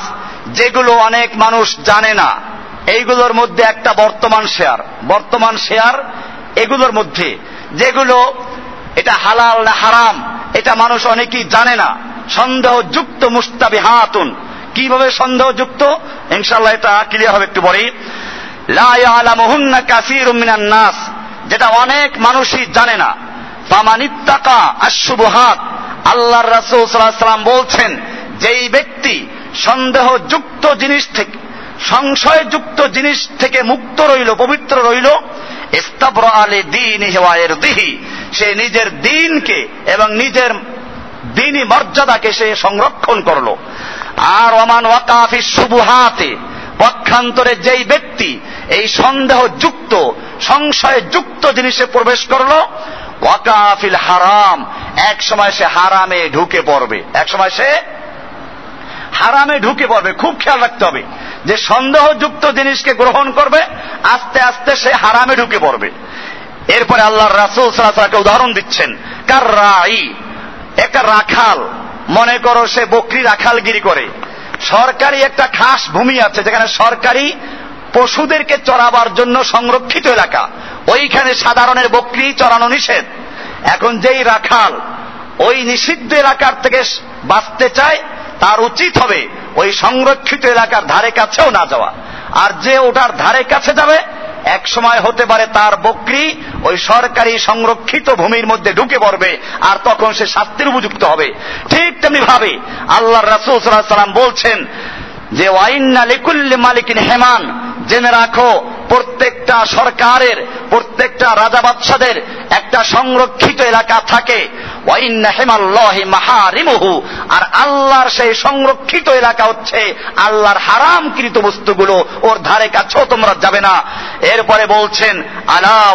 যেগুলো অনেক মানুষ জানে না। এইগুলোর মধ্যে একটা বর্তমান শেয়ার। বর্তমান শেয়ার এগুলোর মধ্যে। যেগুলো এটা হালাল না হারাম, এটা মানুষ অনেকেই জানে না। সন্দেহযুক্ত মুস্তাবি হাতুন কীভাবে সন্দেহযুক্ত? ইনশাল্লাহ এটা ক্লিয়ার হবে একটু পরেই। নাস। যেটা অনেক মানুষই জানে না। ফামানিত্তাকা আশুবহাত আল্লাহর রাসূল সাল্লাল্লাহু সাল্লাম বলছেন, যেই ব্যক্তি সন্দেহযুক্ত জিনিস থেকে সংশয়যুক্ত জিনিস থেকে মুক্ত রইল, পবিত্র রইল। ইস্তাবর আলে দিন হেওয়ায়ের দিহি। সে নিজের দিনকে এবং নিজের দিনই মর্যাদাকে সে সংরক্ষণ করল। আর ওমান ওয়াকাফি সুবুহাতে, পক্ষান্তরে যেই ব্যক্তি এই সন্দেহযুক্ত, সংশয়যুক্ত জিনিসে প্রবেশ করল, ওয়াকাফিল হারাম, এক সময় সে হারামে ঢুকে পড়বে। এক সময় সে হারামে ঢুকে পড়বে। খুব খেয়াল রাখতে হবে। যে সন্দেহযুক্ত জিনিসকে গ্রহণ করবে, আস্তে আস্তে সে হারামে ঢুকে পড়বে। এরপরে আল্লাহর রাসুল সাল্লাহকে উদাহরণ দিচ্ছেন কার রাই একটা রাখাল। মনে করো সে বকরি রাখালগিরি করে। সরকারি একটা খাস ভূমি আছে, যেখানে সরকারি পশুদেরকে চড়াবার জন্য সংরক্ষিত এলাকা। ওইখানে সাধারণের বকরি চড়ানো নিষেধ। এখন যেই রাখাল ওই নিষিদ্ধ এলাকার থেকে বাঁচতে চায়, তার উচিত হবে ওই সংরক্ষিত এলাকার ধারে কাছেও না যাওয়া। আর যে ওটার ধারে কাছে যাবে, এক সময় হতে পারে তার বকরি ওই সরকারি সংরক্ষিত ভূমির মধ্যে ঢুকে পড়বে, আর তখন সে শাস্তির উপযুক্ত হবে। ঠিক তেমনি ভাবে আল্লাহ রাসুল বলছেন যে ওয়াইন্না লিকুল্লি মালিকিন হেমান। জেনে রাখো, প্রত্যেকটা সরকারের, প্রত্যেকটা রাজা বাদশাদের একটা সংরক্ষিত এলাকা থাকে। আর আল্লাহর সেই সংরক্ষিত এলাকা হচ্ছে আল্লাহর হারামকৃত বস্তুগুলো। ওর ধারে কাছেও তোমরা যাবে না। এরপরে বলছেন, আলা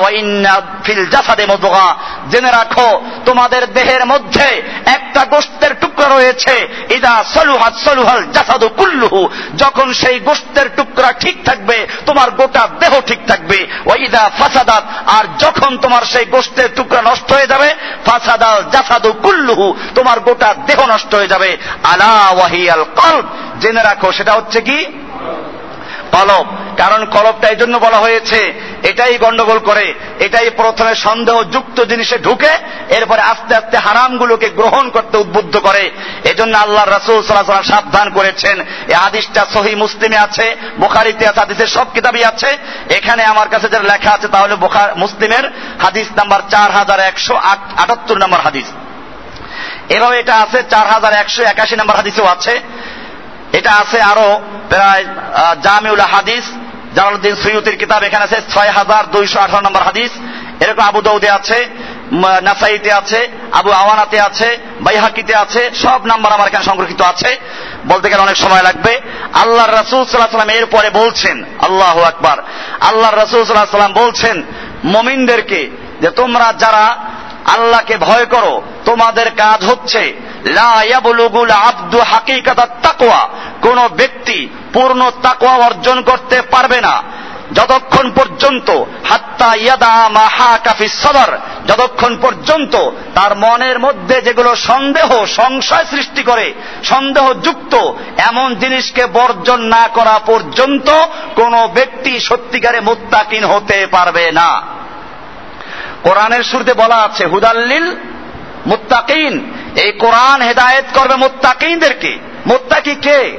ফিল জাসাদে মদগা। জেনে রাখো, তোমাদের দেহের মধ্যে একটা গোস্তের টুকরা রয়েছে, ইদা সলুহাত সলুহাল জাসাদু কুল্লুহু যখন সেই গোস্তের টুকরা ঠিক থাকবে, তোমার গোটা দেহ ঠিক থাকবে। ওইদা ফাসাদাত আর যখন তোমার সেই গোস্তের টুকরা নষ্ট হয়ে যাবে, ফাসাদাল জাসাদু কুল্লুহু তোমার গোটা দেহ নষ্ট হয়ে যাবে। আলা ওয়াহিয়াল কলব জেনে রাখো, সেটা হচ্ছে কি? কলব। কারণ কলবটা এই জন্য বলা হয়েছে, এটাই গন্ডগোল করে, এটাই প্রথমে সন্দেহযুক্ত জিনিসে ঢুকে, এরপরে আস্তে আস্তে হারামগুলোকে গ্রহণ করতে উদ্বুদ্ধ করে। এজন্য আল্লাহ রাসুল সাল্লাহ সাবধান করেছেন। এই আদিসটা সহি মুসলিমে আছে, বোখারিতে আছে হাদিসের সব কিতাবই আছে। এখানে আমার কাছে যেটা লেখা আছে তাহলে মুসলিমের হাদিস নাম্বার চার হাজার একশো আটাত্তর নম্বর হাদিস। এভাবে এটা আছে, চার হাজার একশো একাশি নম্বর হাদিসেও আছে। এটা আছে আরও প্রায় জামিউল হাদিস জালালুদ্দিন সৈয়দের কিতাব, এখানে আছে ছয় হাজার দুইশো আঠারো নম্বর হাদিস। এরকম আবু দৌদে আছে নাসাইতে আছে, আবু আওয়ানাতে আছে, বাইহাকিতে আছে, সব নাম্বার আমার এখানে সংরক্ষিত আছে। বলতে গেলে অনেক সময় লাগবে। আল্লাহ রসুল সাল্লাহ সাল্লাম এরপরে বলছেন, আল্লাহ আকবার আল্লাহ রসুল সাল্লাহ সাল্লাম বলছেন, মমিনদেরকে যে তোমরা যারা আল্লাহকে ভয় করো, তোমাদের কাজ হচ্ছে কোন ব্যক্তি পূর্ণ তাকোয়া অর্জন করতে পারবে না। যতক্ষণ পর্যন্ত, হাত্তা ইয়াদা মাহা কাফি সদর, যতক্ষণ পর্যন্ত তার মনের মধ্যে যেগুলো সন্দেহ, সংশয় সৃষ্টি করে, সন্দেহযুক্ত, এমন জিনিসকে বর্জন না করা পর্যন্ত, কোন ব্যক্তি সত্যিকারে মুত্তাকিন হতে পারবে না। কোরআনের শুরুতে বলা আছে হুদাল্লিল মুত্তাকিন। এই কোরআন হেদায়েত করবে মুত্তাকিনদেরকে। মুত্তাকি কে?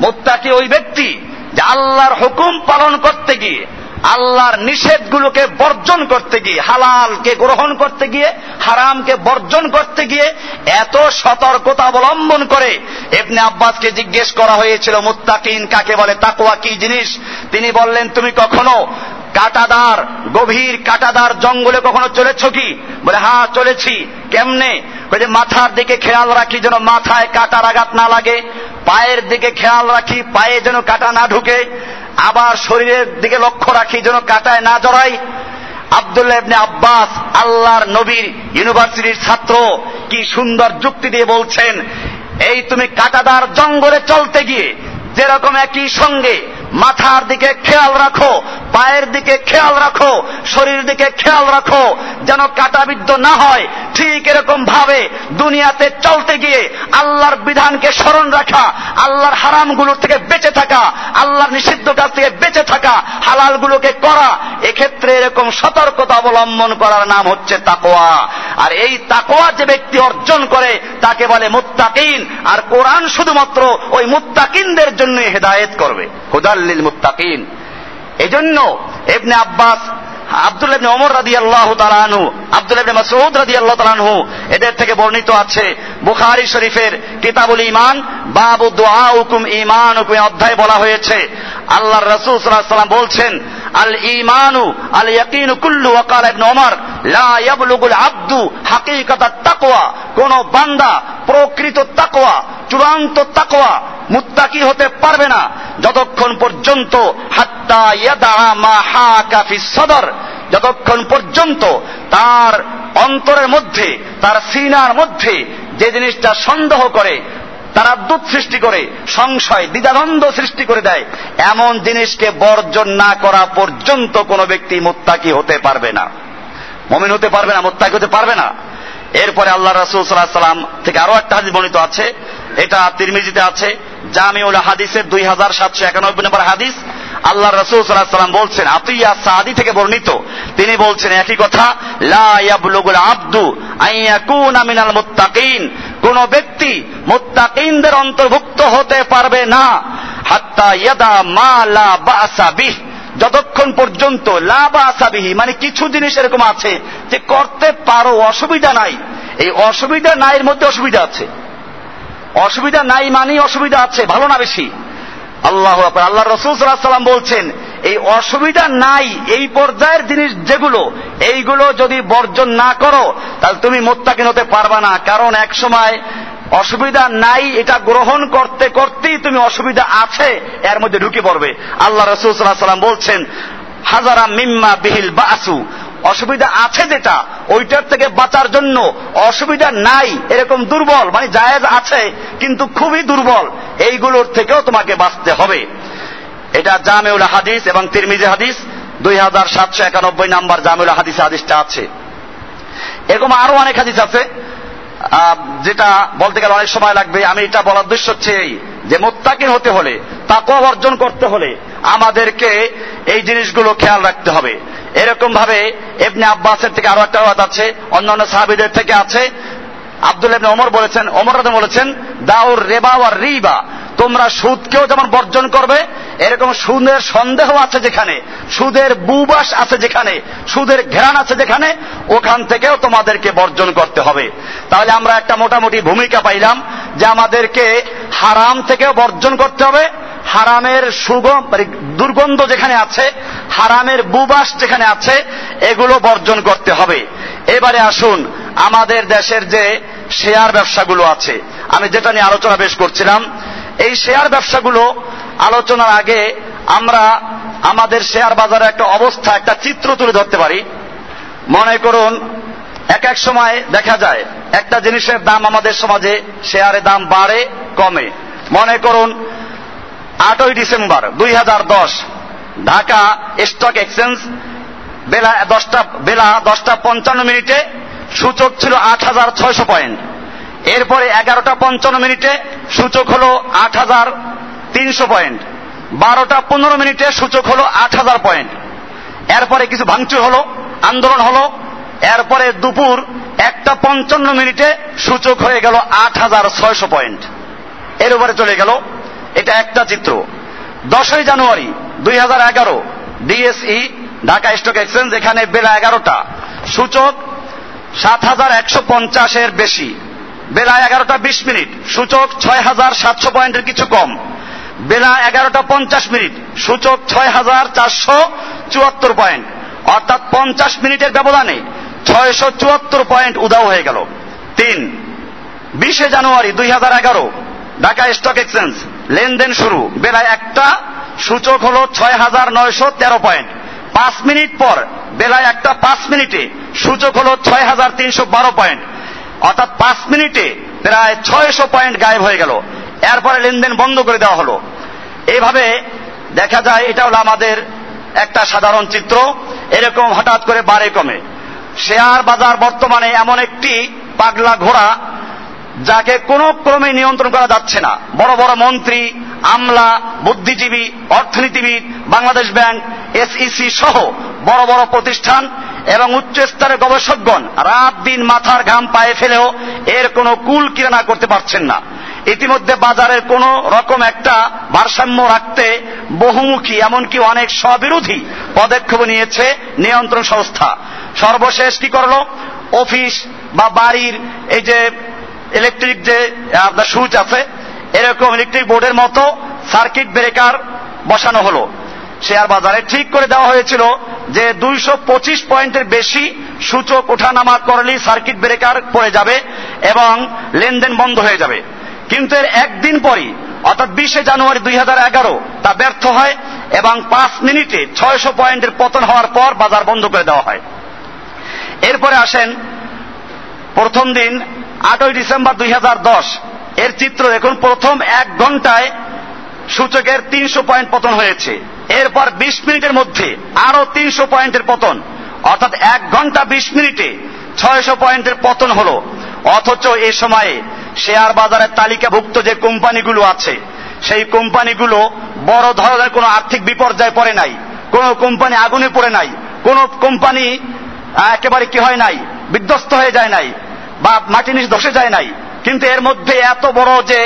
মুত্তাকি ওই ব্যক্তি যে আল্লাহর হুকুম পালন করতে গিয়ে, আল্লাহর নিষেধগুলোকে বর্জন করতে গিয়ে, হালালকে গ্রহণ করতে গিয়ে, হারামকে বর্জন করতে গিয়ে এত সতর্কতা অবলম্বন করে এমনি আব্বাসকে জিজ্ঞেস করা হয়েছিল, মুত্তাকিন কাকে বলে? তাকুয়া কি জিনিস? তিনি বললেন, তুমি কখনো কাটাদার, গভীর কাটাদার জঙ্গলে কখনো চলেছ কি? বলে হ্যাঁ চলেছি। কেমনে? যে মাথার দিকে খেয়াল রাখি যেন মাথায় কাটার আঘাত না লাগে, পায়ের দিকে খেয়াল রাখি পায়ে যেন কাটা না ঢুকে, আবার শরীরের দিকে লক্ষ্য রাখি যেন কাটায় না জড়াই। আবদুল্লাহ ইবনে আব্বাস, আল্লাহর নবীর ইউনিভার্সিটির ছাত্র, কি সুন্দর যুক্তি দিয়ে বলছেন, এই তুমি কাটাদার জঙ্গলে চলতে গিয়ে যেরকম একই সঙ্গে মাথার দিকে খেয়াল রাখো, পায়ের দিকে খেয়াল রাখো শরীর দিকে খেয়াল রাখো, যেন কাটাবিদ্ধ না হয়। ঠিক এরকম ভাবে দুনিয়াতে চলতে গিয়ে আল্লাহর বিধানকে স্মরণ রাখা, আল্লাহর হারামগুলোর থেকে বেঁচে থাকা, আল্লাহর নিষিদ্ধ কাজ থেকে বেঁচে থাকা, হালালগুলোকে করা, এক্ষেত্রে এরকম সতর্কতা অবলম্বন করার নাম হচ্ছে তাকোয়া আর এই তাকোয়া যে ব্যক্তি অর্জন করে, তাকে বলে মুত্তাকিন। আর কোরআন শুধুমাত্র ওই মুত্তাকিনদের জন্য হেদায়েত করবে। হুদাল্লিল মুত্তাকিন। এজন্য এবনে আব্বাস আব্দুল ইবনে ওমর রাদিয়াল্লাহু তাআলা আনহু আব্দুল ইবনে মাসউদ রাদিয়াল্লাহু তাআলা আনহু এদের থেকে বর্ণিত আছে, বুখারী শরীফের কিতাবুল ঈমান, বাবু দুআউকুম ঈমানুকুম অধ্যায় বলা হয়েছে, আল্লাহর রাসূল সাল্লাল্লাহু আলাইহি বলছেন আল ইমানু আল ইয়াকিনু কুল্লু ওয়াকাল ইবনে ওমর লা ইয়াবলুগুল আব্দু হাকিকাতাত তাকওয়া কোন বান্দা প্রকৃত তাকওয়া, চূড়ান্ত তাকওয়া মুত্তাকি হতে পারবে না। যতক্ষণ পর্যন্ত হাত্তা ইয়াদা মা হাকা ফিস সদর, যতক্ষণ পর্যন্ত তার অন্তরের মধ্যে, তার সিনার মধ্যে যে জিনিসটা সন্দেহ করে তারা দুধ সৃষ্টি করে, সংশয়, দ্বিধাদ্বন্দ্ব সৃষ্টি করে দেয়। এমন জিনিসকে বর্জন না করা পর্যন্ত কোনো ব্যক্তি মোত্তাকি হতে পারবে না। মমিন হতে পারবে না, মোত্তাকি হতে পারবে না। এরপরে আল্লাহ রাসুল সাল্লাহ সাল্লাম থেকে আরও একটা হাদিস বর্ণিত আছে। এটা তিরমিজিতে আছে। জামিউল হাদিসের দুই হাজার সাতশো একানব্বই নম্বর হাদিস। আল্লাহ রসুল সাল্লাম বলছেন আতুইয়া সাদি থেকে বর্ণিত। তিনি বলছেন, একই কথা, লা ইয়াবলুগুল আব্দু আইয়াকুনা মিনাল মুত্তাকিন। কোন ব্যক্তি মুত্তাকিনদের অন্তর্ভুক্ত হতে পারবে না। হাত্তা ইয়াদা মা লা বাসা বিহ। যতক্ষণ পর্যন্ত লাভ আসাবিহি মানে কিছু জিনিস এরকম আছে যে করতে পারো, অসুবিধা নাই। এই অসুবিধা নাই এর মধ্যে অসুবিধা আছে। অসুবিধা নাই মানেই অসুবিধা আছে, ভালো না বেশি। আল্লাহ আল্লাহ রসুল সাল্লাম বলছেন এই অসুবিধা নাই, এই পর্যায়ের জিনিস যেগুলো, এইগুলো যদি বর্জন না করো, তাহলে তুমি মোত্তাকিন হতে পারবা না। কারণ এক সময় অসুবিধা নাই, এটা গ্রহণ করতে করতেই তুমি অসুবিধা আছে, এর মধ্যে ঢুকে পড়বে। আল্লাহ রসুল সাল্লাম বলছেন, হাজারা মিম্মা বিহিল বাসু। অসুবিধা আছে যেটা, ওইটার থেকে বাঁচার জন্য অসুবিধা নাই, এরকম দুর্বল মানে জায়েজ আছে, কিন্তু খুবই দুর্বল, এইগুলোর থেকেও তোমাকে বাঁচতে হবে। এটা জামেউল হাদিস এবং তিরমিজি হাদিস, দুই হাজার সাতশো একানব্বই নাম্বার জামেউল হাদিস হাদিসটা আছে। এরকম আরও অনেক হাদিস আছে যেটা বলতে গেলে অনেক সময় লাগবে। আমি এটা বলার উদ্দেশ্য হচ্ছে এই, যে মোত্তাকিন হতে হলে তাকে অর্জন করতে হলে আমাদেরকে এই জিনিসগুলো খেয়াল রাখতে হবে। এরকম ভাবে এমনি আব্বাসের থেকে আরও একটা কথা আছে, অন্যান্য সাহাবিদের থেকে আছে। আব্দুল ইবনে ওমর বলেছেন ওমর বলেছেন, দাউর রেবা ওয়ার রিবা, তোমরা সুদকেও যেমন বর্জন করবে এরকম সুদের সন্দেহ আছে যেখানে, সুদের বুবাস আছে যেখানে, সুদের ঘেরান আছে যেখানে, ওখান থেকেও তোমাদেরকে বর্জন করতে হবে। তাহলে আমরা একটা মোটামুটি ভূমিকা পাইলাম যে আমাদেরকে হারাম থেকেও বর্জন করতে হবে। হারামের সুগম দুর্গন্ধ যেখানে আছে, হারামের বুবাস যেখানে আছে, এগুলো বর্জন করতে হবে। এবারে আসুন, আমাদের দেশের যে শেয়ার ব্যবসাগুলো আছে, আমি যেটা নিয়ে আলোচনা বেশ করছিলাম, এই শেয়ার ব্যবসাগুলো আলোচনার আগে আমরা আমাদের শেয়ার বাজারে একটা অবস্থা, একটা চিত্র তুলে ধরতে পারি। মনে করুন, এক এক সময় দেখা যায়, একটা জিনিসের দাম আমাদের সমাজে শেয়ারের দাম বাড়ে, কমে। মনে করুন, আটই ডিসেম্বর দুই হাজার দশ, ঢাকা স্টক এক্সচেঞ্জ, বেলা দশটা বেলা দশটা পঞ্চান্ন মিনিটে সূচক ছিল আট হাজার ছয়শো পয়েন্ট। এরপরে এগারোটা পঞ্চান্ন মিনিটে সূচক হল আট হাজার তিনশো পয়েন্ট বারোটা পনেরো মিনিটে সূচক হল আট হাজার পয়েন্ট এরপরে কিছু ভাঙচুর হলো, আন্দোলন হলো। এরপরে দুপুর একটা পঞ্চান্ন মিনিটে সূচক হয়ে গেল আট হাজার ছয়শো পয়েন্ট এর উপরে চলে গেল। এটা একটা চিত্র। দশই জানুয়ারি দুই হাজার এগারো, ডিএসই, ঢাকা স্টক এক্সচেঞ্জ, এখানে বেলা এগারোটা। সূচক সাত হাজার একশো পঞ্চাশের বেশি। বেলা এগারোটা বিশ মিনিট। সূচক ছয় হাজার সাতশো পয়েন্টের কিছু কম। বেলা এগারোটা পঞ্চাশ মিনিট। সূচক ছয় হাজার চারশো চুয়াত্তর পয়েন্ট। অর্থাৎ পঞ্চাশ মিনিটের ব্যবধানে ছয়শো চুয়াত্তর পয়েন্ট উদাও হয়ে গেল। তিন, বিশে জানুয়ারি দুই হাজার এগারো, ঢাকা স্টক এক্সচেঞ্জ লেনদেন শুরু। বেলা একটা, সূচক হল ছয় হাজার নয়শো তেরো পয়েন্ট। পাঁচ মিনিট পর বেলায় একটা পাঁচ মিনিটে, সূচক হল ছয় হাজার তিনশো বারো পয়েন্ট। অর্থাৎ পাঁচ মিনিটে প্রায় ছয়শো পয়েন্ট গায়েব হয়ে গেল। এরপরে লেনদেন বন্ধ করে দেওয়া হলো। এইভাবে দেখা যায়, এটা হলো আমাদের একটা সাধারণ চিত্র। এরকম হঠাৎ করে বাড়ে কমে। শেয়ার বাজার বর্তমানে এমন একটি পাগলা ঘোড়া, যাকে কোনো ক্রমে নিয়ন্ত্রণ করা যাচ্ছে না। বড় বড় মন্ত্রী, আমলা, বুদ্ধিজীবী, অর্থনীতিবিদ, বাংলাদেশ ব্যাংক এসইসি সহ বড় বড় প্রতিষ্ঠান এবং উচ্চ স্তরের গবেষকগণ রাত দিন মাথার ঘাম পায়ে ফেলেও এর কোনো কুল কিরানা করতে পারছেন না। ইতিমধ্যে বাজারের কোন রকম একটা ভারসাম্য রাখতে বহুমুখী, এমনকি অনেক স্ববিরোধী পদক্ষেপ নিয়েছে নিয়ন্ত্রণ সংস্থা। সর্বশেষ কি করল? অফিস বা বাড়ির এই যে ইলেকট্রিক যে আপনার সুইচ আছে, এরকম ইলেকট্রিক বোর্ডের মতো সার্কিট ব্রেকার বসানো হলো। শেয়ার বাজারে ঠিক করে দেওয়া হয়েছিল যে দুইশো পঁচিশ পয়েন্টের বেশি সূচক ওঠানামা করলেই সার্কিট ব্রেকার পড়ে যাবে এবং লেনদেন বন্ধ হয়ে যাবে। কিন্তু এর একদিন পরই, অর্থাৎ বিশে জানুয়ারি দুই হাজার এগারো, তা ব্যর্থ হয় এবং পাঁচ মিনিটে ছয়শো পয়েন্টের পতন হওয়ার পর বাজার বন্ধ করে দেওয়া হয়। এরপরে আসেন প্রথম দিন, আটই ডিসেম্বর দুই হাজার দশ। এর চিত্র দেখুন, প্রথম এক ঘন্টায় সূচকের তিনশো পয়েন্ট পতন হয়েছে। এরপর বিশ মিনিটের মধ্যে আরও তিনশো পয়েন্টের পতন, অর্থাৎ এক ঘণ্টা বিশ মিনিটে ছয়শো পয়েন্টের পতন হল। অথচ এ সময়ে শেয়ার বাজারের তালিকাভুক্ত যে কোম্পানিগুলো আছে, সেই কোম্পানিগুলো বড় ধরনের কোনো আর্থিক বিপর্যয় পড়ে নাই, কোন কোম্পানি আগুনে পড়ে নাই, কোন কোম্পানি একেবারে কি হয় নাই, বিধ্বস্ত হয়ে যায় নাই, বা মাটি নিচ ধসে যায় নাই। কিন্তু এর মধ্যে এত বড় যে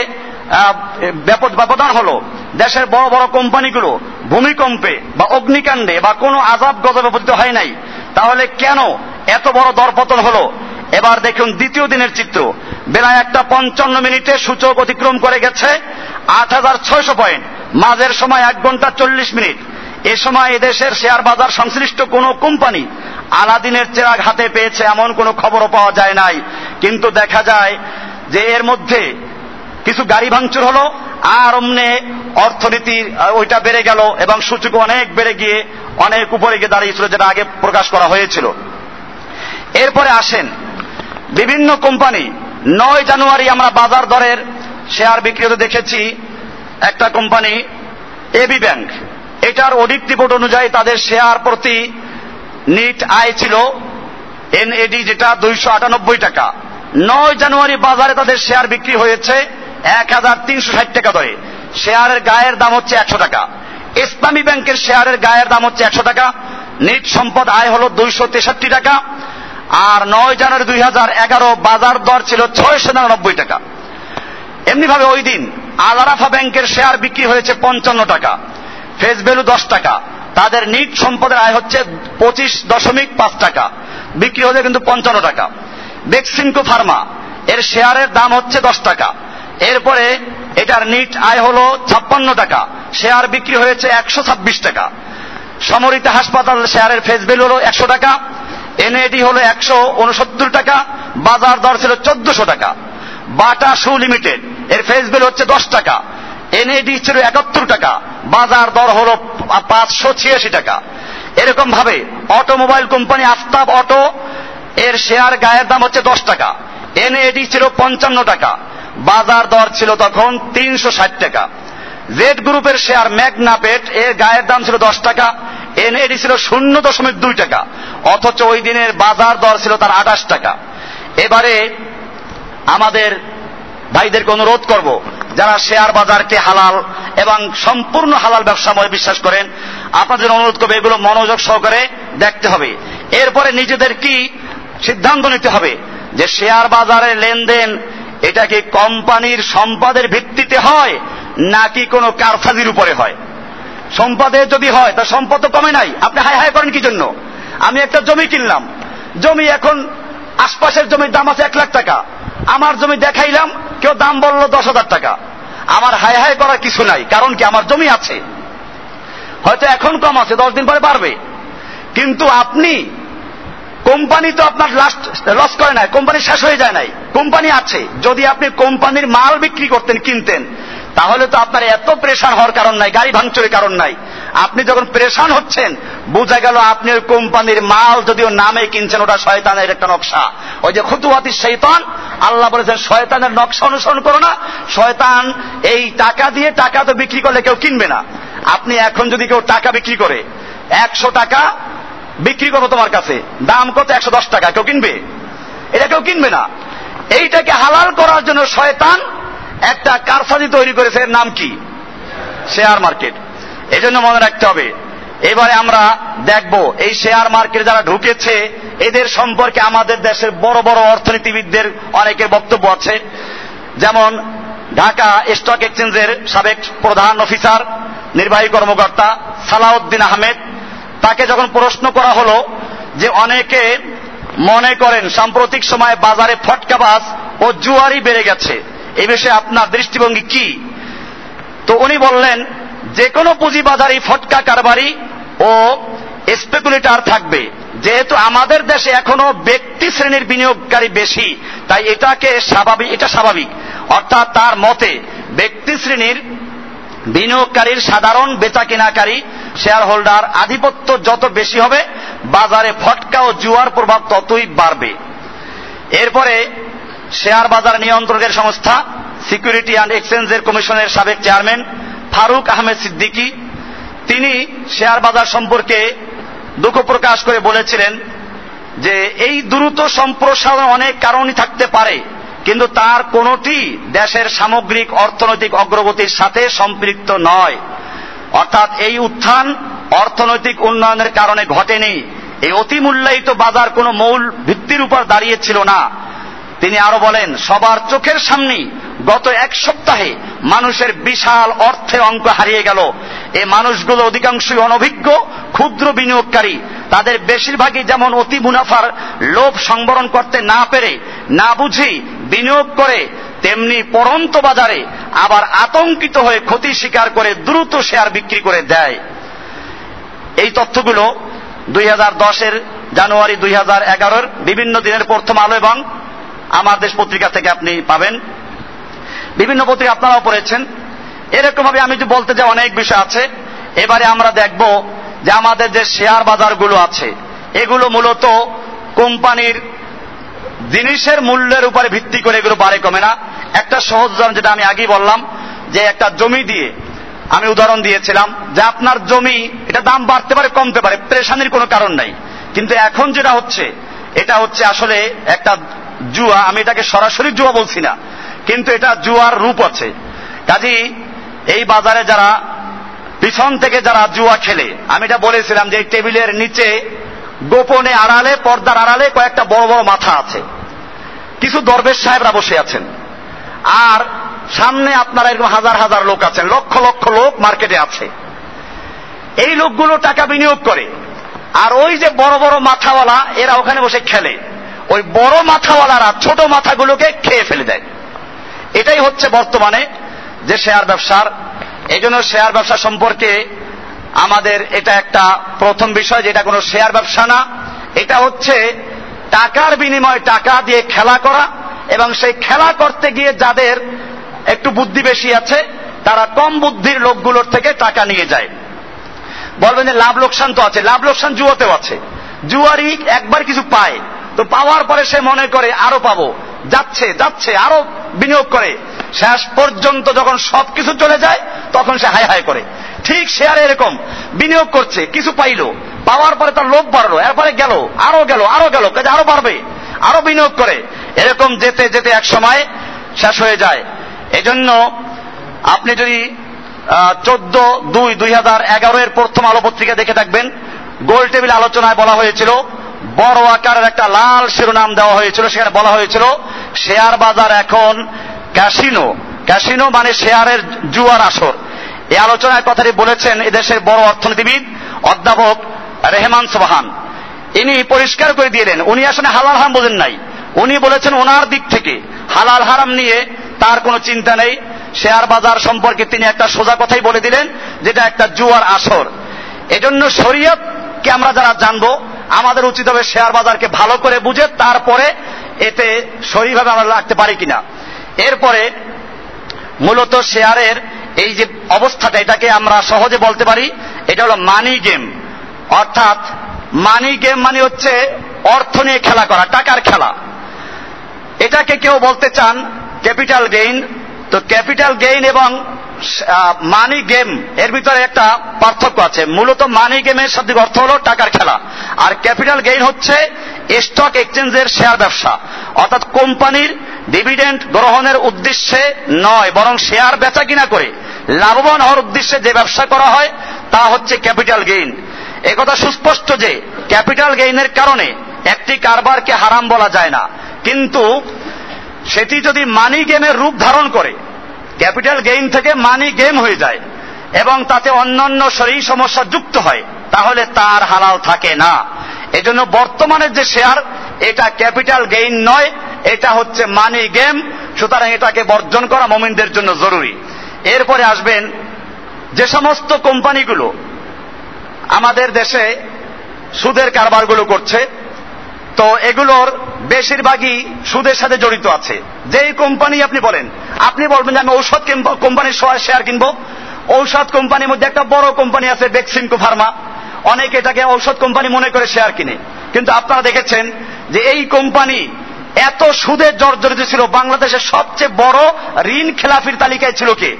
ব্যবধান হলো, দেশের বড় বড় কোম্পানিগুলো ভূমিকম্পে বা অগ্নিকাণ্ডে বা কোনো আজাব গজবে পতিত হয় নাই। তাহলে কেন এত বড় দরপতন হলো? এবার দেখুন দ্বিতীয় দিনের চিত্র। বেলা একটা পঞ্চান্ন মিনিটে সূচক অতিক্রম করে গেছে আট হাজার ছয়শো পয়েন্ট। মাঝের সময় এক ঘণ্টা চল্লিশ মিনিট। এ সময় এদেশের শেয়ার বাজার সংশ্লিষ্ট কোন কোম্পানি আলাদিনের চেরাগ হাতে পেয়েছে এমন কোনো খবরও পাওয়া যায় নাই। কিন্তু দেখা যায় যে এর মধ্যে কিছু গাড়ি ভাঙচুর হলো, আর অমনে অর্থনীতির ওইটা বেড়ে গেল এবং সূচক অনেক বেড়ে গিয়ে অনেক উপরে গিয়ে দাঁড়িয়েছিল, যেটা আগে প্রকাশ করা হয়েছিল। এরপরে আসেন বিভিন্ন কোম্পানি নয় জানুয়ারি আমরা বাজার দরের শেয়ার বিক্রি হতে দেখেছি একটা কোম্পানি এবি ব্যাংক এটার অডিট রিপোর্ট অনুযায়ী তাদের শেয়ার প্রতি নিট আয় ছিল এনএডি যেটা দুইশো আটানব্বই টাকা। নয় জানুয়ারি বাজারে তাদের শেয়ার বিক্রি হয়েছে এক হাজার তিনশো ষাট টাকা দরে। শেয়ারের গায়ের দাম হচ্ছে একশো টাকা। ইসলামী ব্যাংকের শেয়ারের গায়ের দাম হচ্ছে একশো টাকা। নিট সম্পদ আয় হল দুইশো তেষট্টি টাকা। আর নয় জানুয়ারি দুই হাজার এগারো বাজার দর ছিল ছয়শো নিরানব্বই টাকা। এমনি ভাবে ওই দিন আলারাফা ব্যাংকের শেয়ার বিক্রি হয়েছে পঞ্চান্ন টাকা, ফেস ভ্যালু দশ টাকা, তাদের নিট সম্পদের আয় হচ্ছে পঁচিশ দশমিক পাঁচ টাকা, বিক্রি হচ্ছে কিন্তু পঞ্চান্ন টাকা। বেক্সিমকো ফার্মা, এর শেয়ারের দাম হচ্ছে দশ টাকা। এরপরে এটার নিট আয় হল ছাপ্পান্ন টাকা, শেয়ার বিক্রি হয়েছে একশো ছাব্বিশ টাকা। সমরিতা হাসপাতাল শেয়ারের ফেস ভ্যালু হল একশো টাকা এনএডি হলো একশো উনসত্তর টাকা, বাজার দর ছিল চোদ্দশো টাকা। বাটা শু লিমিটেড, এর ফেস ভ্যালু হচ্ছে দশ টাকা। এনএডি ছিল একাত্তর টাকা, বাজার দর হল পাঁচশো ছিয়াশি টাকা। এরকম ভাবে অটোমোবাইল কোম্পানি আফতাব অটো, এর শেয়ার গায়ের দাম হচ্ছে দশ টাকা। এনএডি ছিল পঞ্চান্ন টাকা, বাজার দর ছিল তখন তিনশো ষাট টাকা। জেড গ্রুপের শেয়ার ম্যাগনাপেট এর গায়ের দাম ছিল দশ টাকা। এনএডি ছিল শূন্য দশমিক দুই টাকা। অথচ ওই দিনের বাজার দর ছিল তার আঠাশ টাকা। এবারে আমাদের ভাইদেরকে অনুরোধ করব, যারা শেয়ার বাজারকে হালাল এবং সম্পূর্ণ হালাল ব্যবসাময় বিশ্বাস করেন, আপনাদের অনুরোধ করবে, এগুলো মনোযোগ সহকারে দেখতে হবে। এরপরে নিজেদের কি সিদ্ধান্ত নিতে হবে? যে শেয়ার বাজারের লেনদেন, এটা কি কোম্পানির সম্পদের ভিত্তিতে হয়, নাকি কোনো কারফাজির উপরে হয়? সম্পদে যদি হয়, তা সম্পদ তো কমে নাই। আপনি হাই হাই করেন কি জন্য আমি একটা জমি কিনলাম। জমি এখন আশপাশের জমির দাম আছে এক লাখ টাকা। আমার জমি দেখাইলাম, কেউ দাম বলল দশ হাজার টাকা। আমার হাই হাই করার কিছু নাই, কারণ কি আমার জমি আছে। হয়তো এখন কম আছে, দশ দিন পরে বাড়বে। কিন্তু আপনি, কোম্পানি তো আপনার লাস্ট লস করে নাই, কোম্পানি শেষ হয়ে যায় নাই। কোম্পানি আছে। যদি আপনি কোম্পানির মাল বিক্রি করতেন, কিনতেন তাহলে তো আপনার এত প্রেশান হওয়ার কারণ নাই, গাড়ি ভাঙচুরের কারণ নাই। আপনি যখন প্রেশান হচ্ছেন, বোঝা গেল আপনি ওই কোম্পানির মাল যদিও নামে কিনছেন, ওটা শয়তানের একটা নকশা। ওই যে খুতুয়াতি শৈতান আল্লাহ বলেছেন, শয়তানের নকশা অনুসরণ করো না। শয়তান এই টাকা দিয়ে টাকা তো বিক্রি করলে কেউ কিনবে না। আপনি এখন যদি কেউ টাকা বিক্রি করে, একশো টাকা বিক্রি করব তোমার কাছে, দাম কত? একশো দশ টাকা, কেউ কিনবে? এটা কেউ কিনবে না। এইটাকে হালাল করার জন্য শয়তান একটা কারসাজি তৈরি করেছে, এর নাম কি? Share market. এই জন্য মনে রাখতে হবে, এবারে আমরা দেখব, এই শেয়ার মার্কেট যারা ঢুকেছে, এদের সম্পর্কে আমাদের দেশের বড় বড় অর্থনীতিবিদদের অনেকের বক্তব্য আছে। যেমন ঢাকা স্টক এক্সচেঞ্জের সাবেক প্রধান অফিসার, নির্বাহী কর্মকর্তা সালাউদ্দিন আহমেদ, তাকে যখন প্রশ্ন করা হলো যে অনেকে মনে করেন সাম্প্রতিক সময়ে বাজারে ফটকাবাজ ও জুয়ারি বেড়ে গেছে এই বিষয়ে আপনার দৃষ্টিভঙ্গি কি? তো উনি বললেন, যে কোনো পুঁজিবাজারই ফটকা কারবারি ও স্পেকুলেটার থাকবে। যেহেতু আমাদের দেশে এখনও ব্যক্তি শ্রেণির বিনিয়োগকারী বেশি, তাই এটাকে স্বাভাবিক, এটা স্বাভাবিক। অর্থাৎ তার মতে, ব্যক্তি শ্রেণির বিনিয়োগকারীর সাধারণ বেচা কেনাকারী শেয়ার হোল্ডার আধিপত্য যত বেশি হবে, বাজারে ফটকা ও জুয়ার প্রভাব ততই বাড়বে। এরপরে শেয়ার বাজার নিয়ন্ত্রকের সংস্থা, সিকিউরিটি অ্যান্ড এক্সচেঞ্জের কমিশনের সাবেক চেয়ারম্যান ফারুক আহমেদ সিদ্দিকী। তিনি শেয়ার বাজার সম্পর্কে দুঃখ প্রকাশ করে বলেছিলেন যে, এই দ্রুত সম্প্রসারণ অনেক কারণই থাকতে পারে, কিন্তু তার কোনটি দেশের সামগ্রিক অর্থনৈতিক অগ্রগতির সাথে সম্পৃক্ত নয়। অর্থাৎ এই উত্থান অর্থনৈতিক উন্নয়নের কারণে ঘটেনি। এই অতি মূল্যায়িত বাজার কোনো মূল ভিত্তির উপর দাঁড়িয়েছিল না। তিনি আরও বলেন, সবার চোখের সামনেই গত এক সপ্তাহে মানুষের বিশাল অর্থের অঙ্ক হারিয়ে গেল। এ মানুষগুলো অধিকাংশই অনভিজ্ঞ, ক্ষুদ্র বিনিয়োগকারী। তাদের বেশিরভাগই যেমন অতি মুনাফার লোভ সংবরণ করতে না পেরে, না বুঝি বিনিয়োগ করে, তেমনি পরন্ত বাজারে আবার আতঙ্কিত হয়ে ক্ষতি স্বীকার করে দ্রুত শেয়ার বিক্রি করে দেয়। এই তথ্যগুলো দুই হাজার দশের জানুয়ারি দুই হাজার এগারোর বিভিন্ন দিনের প্রথম আলো এবং আমার দেশ পত্রিকা থেকে আপনি পাবেন। বিভিন্ন পত্রিকা আপনারাও পড়েছেন। এরকম ভাবে আমি যদি বলতে যে অনেক বিষয় আছে। এবারে আমরা দেখব যে আমাদের যে শেয়ার বাজারগুলো আছে, এগুলো মূলত কোম্পানির জিনিসের মূল্যের উপরে ভিত্তি করে এগুলো বাড়ে কমে না। একটা সহজ উদাহরণ যেটা আমি আগেই বললাম, যে একটা জমি দিয়ে আমি উদাহরণ দিয়েছিলাম, যে আপনার জমি, এটা দাম বাড়তে পারে, কমতে পারে, প্রেশানির কোনো কারণ নাই। কিন্তু এখন যেটা হচ্ছে, এটা হচ্ছে আসলে একটা জুয়া, আমি এটাকে সরাসরি জুয়া বলছি না, কিন্তু এটা জুয়ার রূপ আছে। কাজী, এই বাজারে যারা, পিছন থেকে যারা জুয়া খেলে, আমি এটা বলেছিলাম যে এই টেবিলের নিচে গোপনে আড়ালে, পর্দার আড়ালে কয়েকটা বড় বড় মাথা আছে। কিছু দরবেশ সাহেবরা বসে আছেন। আর সামনে আপনারা এরকম হাজার হাজার লোক আছেন, লক্ষ লক্ষ লোক মার্কেটে আছে। এই লোকগুলো টাকা বিনিয়োগ করে। আর ওই যে বড় বড় মাথাওয়ালা, এরা ওখানে বসে খেলে। ওই বড় মাথাওয়ালারা ছোট মাথাগুলোকে খেয়ে ফেলে দেয়। এটাই হচ্ছে বর্তমানে যে শেয়ার ব্যবসার। এই জন্য শেয়ার ব্যবসা সম্পর্কে আমাদের এটা একটা প্রথম বিষয় যেটা কোনো শেয়ার ব্যবসা না। এটা হচ্ছে টাকার বিনিময়ে টাকা দিয়ে খেলা করা এবং সেই খেলা করতে গিয়ে যাদের একটু বুদ্ধি বেশি আছে, তারা কম বুদ্ধির লোকগুলোর থেকে টাকা নিয়ে যায়। বলবেন যে লাভ লোকসান তো আছে, লাভ লোকসান জুয়াতেও আছে। জুয়ারি একবার কিছু পায় তো পাওয়ার পরে সে মনে করে, আরও পাবো। যাচ্ছে যাচ্ছে, আরও বিনিয়োগ করে। শেষ পর্যন্ত যখন সবকিছু চলে যায়, তখন সে হাই হাই করে। ঠিক শেয়ারে এরকম, বিনিয়োগ করছে, কিছু পাইলো। পাওয়ার পরে তার লোভ বাড়লো, এরপরে গেল, আরও গেল আরও গেল, কাজে আরও বাড়বে, আরও বিনিয়োগ করে। এরকম যেতে যেতে এক সময় শেষ হয়ে যায়। এজন্য আপনি যদি চোদ্দ দুই দুই হাজার এগারো এর প্রথম আলো পত্রিকা দেখে থাকবেন, গোল টেবিল আলোচনায় বলা হয়েছিল বড় আকারের একটা লাল শিরোনাম দেওয়া হয়েছিল, সেখানে বলা হয়েছিল, শেয়ার বাজার এখন ক্যাসিনো। ক্যাসিনো মানে শেয়ারের জুয়ার আসর। এই আলোচনায় কথাটি বলেছেন এদেশের বড় অর্থনীতিবিদ, অধ্যাপক রেহমান সোহান ইনি পরিষ্কার করে দিলেন উনি আসলে হালাল হারাম বোঝেন নাই। উনি বলেছেন ওনার দিক থেকে হালাল হারাম নিয়ে তার কোনো চিন্তা নেই। শেয়ার বাজার সম্পর্কে তিনি একটা সোজা কথাই বলে দিলেন, যেটা একটা জুয়ার আসর। এজন্য শরীয়তকে আমরা যারা জানব আমাদের উচিত হবে শেয়ার বাজারকে ভালো করে বুঝে তারপরে এতে সহিভাবে আমরা রাখতে পারি কিনা। এরপরে মূলত শেয়ারের এই যে অবস্থাটা, এটাকে আমরা সহজে বলতে পারি, এটা হলো মানি গেম অর্থাৎ মানি গেম মানে হচ্ছে অর্থ নিয়ে খেলা করা, টাকার খেলা। এটাকে কেউ বলতে চান ক্যাপিটাল গেইন তো ক্যাপিটাল গেইন এবং মানি গেম, এর ভিতরে একটা পার্থক্য আছে। মূলত মানি গেমের শব্দিক অর্থ হলো টাকার খেলা। আর ক্যাপিটাল গেইন হচ্ছে স্টক এক্সচেঞ্জের শেয়ার ব্যবসা। অর্থাৎ কোম্পানির ডিভিডেন্ড গ্রহণের উদ্দেশ্যে নয়, বরং শেয়ার বেচা কিনা করে। লাভবান হওয়ার উদ্দেশ্যে যে ব্যবসা করা হয়, তা হচ্ছে ক্যাপিটাল গেইন। একথা সুস্পষ্ট যে, ক্যাপিটাল গেইনের কারণে একটি কারবারকে হারাম বলা যায় না। কিন্তু সেটি যদি মানি গেমের রূপ ধারণ করে ক্যাপিটাল গেইন থেকে মানি গেম হয়ে যায়, এবং তাতে অন্যান্য শরীর সমস্যা যুক্ত হয়, তাহলে তার হালাল থাকে না। এজন্য বর্তমানের যে শেয়ার এটা ক্যাপিটাল গেইন নয়, এটা হচ্ছে মানি গেম সুতরাং এটাকে বর্জন করা মোমিনদের জন্য জরুরি। এরপরে আসবেন, যে সমস্ত কোম্পানিগুলো আমাদের দেশে সুদের কারবারগুলো করছে তো এগুলোর বেশিরভাগই সুদের সাথে জড়িত আছে। যেই কোম্পানি আপনি বলেন, আপনি বলবেন যে আমি ঔষধ কোম্পানির শেয়ার কিনবো। ঔষধ কোম্পানির মধ্যে একটা বড় কোম্পানি আছে বেক্সিনকো ফার্মা অনেকে এটাকে ঔষধ কোম্পানি মনে করে শেয়ার কিনে। কিন্তু আপনারা দেখেছেন যে এই কোম্পানি এত সুদের জর্জরিত ছিল, বাংলাদেশের সবচেয়ে বড় ঋণ খেলাফির তালিকায় ছিল কে?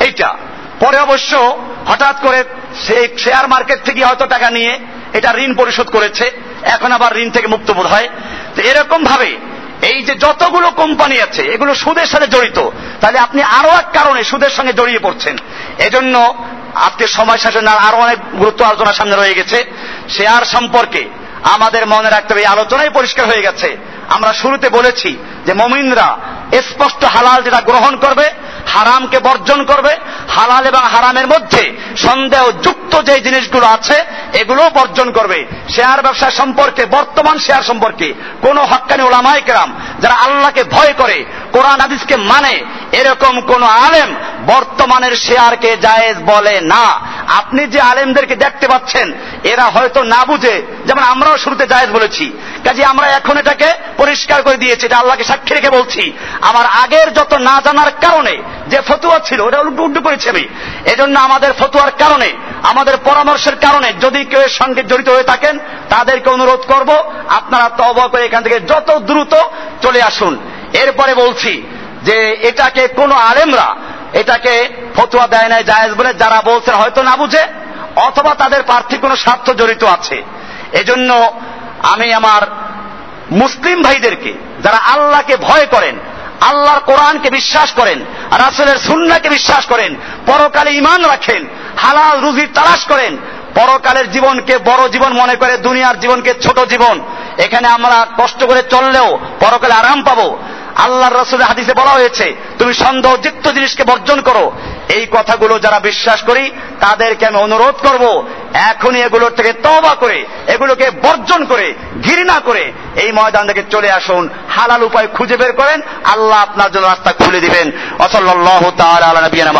এইটা। পরে অবশ্য হঠাৎ করে সেই শেয়ার মার্কেট থেকে হয়তো টাকা নিয়ে এটা ঋণ পরিশোধ করেছে। এখন আবার ঋণ থেকে মুক্ত বোধ হয়। তো এরকম ভাবে এই যে যতগুলো কোম্পানি আছে, এগুলো সুদের সাথে জড়িত, তাহলে আপনি আরও এক কারণে সুদের সঙ্গে জড়িয়ে পড়ছেন। এজন্য আজকে সময় শেষে না আরও অনেক গুরুত্ব আলোচনার সামনে রয়ে গেছে। শেয়ার সম্পর্কে আমাদের মনে রাখতে হবে, এই আলোচনাই পরিষ্কার হয়ে গেছে। আমরা শুরুতে বলেছি যে মমিনরা স্পষ্ট হালাল যেটা গ্রহণ করবে, হারামকে বর্জন করবে, হালাল এবং হারামের মধ্যে সন্দেহ যুক্ত যে জিনিসগুলো আছে এগুলো বর্জন করবে। শেয়ার ব্যবসা সম্পর্কে, বর্তমান শেয়ার সম্পর্কে কোন হকানি ওলামাই কেরাম যারা আল্লাহকে ভয় করে, কোরআন আদিসকে মানে এরকম কোন আলেম বর্তমানের শেয়ারকে জায়েজ বলে না। আপনি যে আলেমদেরকে দেখতে পাচ্ছেন, এরা হয়তো না বুঝে, যেমন আমরাও শুরুতে জায়েজ বলেছি। কাজে আমরা এখন এটাকে পরিষ্কার করে দিয়েছি, এটা আল্লাহকে সাক্ষী রেখে বলছি। আমার আগের যত না জানার কারণে যে ফতুয়া ছিল ওটা উল্টু উল্টু করেছি আমি। এজন্য আমাদের ফতুয়ার কারণে, আমাদের পরামর্শের কারণে যদি কেউ এর সঙ্গে জড়িত হয়ে থাকেন, তাদেরকে অনুরোধ করব, আপনারা তব করে এখান থেকে যত দ্রুত চলে আসুন। এরপরে বলছি যে, এটাকে কোন আলেমরা এটাকে ফতুয়া দেয় নাই, জায়েজ বলে যারা বলছেন হয়তো না বুঝে, অথবা তাদের প্রার্থী কোনো স্বার্থ জড়িত আছে। এজন্য আমি আমার মুসলিম ভাইদেরকে, যারা আল্লাহকে ভয় করেন, আল্লাহর কোরআনকে বিশ্বাস করেন, রাসুলের সুন্নাকে বিশ্বাস করেন, পরকালে ইমান রাখেন, হালাল রুজির তালাশ করেন, পরকালের জীবনকে বড় জীবন মনে করে, দুনিয়ার জীবনকে ছোট জীবন, এখানে আমরা কষ্ট করে চললেও পরকালে আরাম পাবো। আল্লাহর রসুলের হাদিসে বলা হয়েছে, তুমি সন্দেহযুক্ত জিনিসকে বর্জন করো। এই কথাগুলো যারা বিশ্বাস করি, তাদেরকে আমি অনুরোধ করব, এখনই এগুলোর থেকে তবা করে, এগুলোকে বর্জন করে, ঘৃণা করে, এই ময়দান থেকে চলে আসুন, হালাল উপায় খুঁজে বের করেন, আল্লাহ আপনার জন্য রাস্তা খুলে দিবেন। ওসল্লাহ তাআলা আলা নবিয়িনা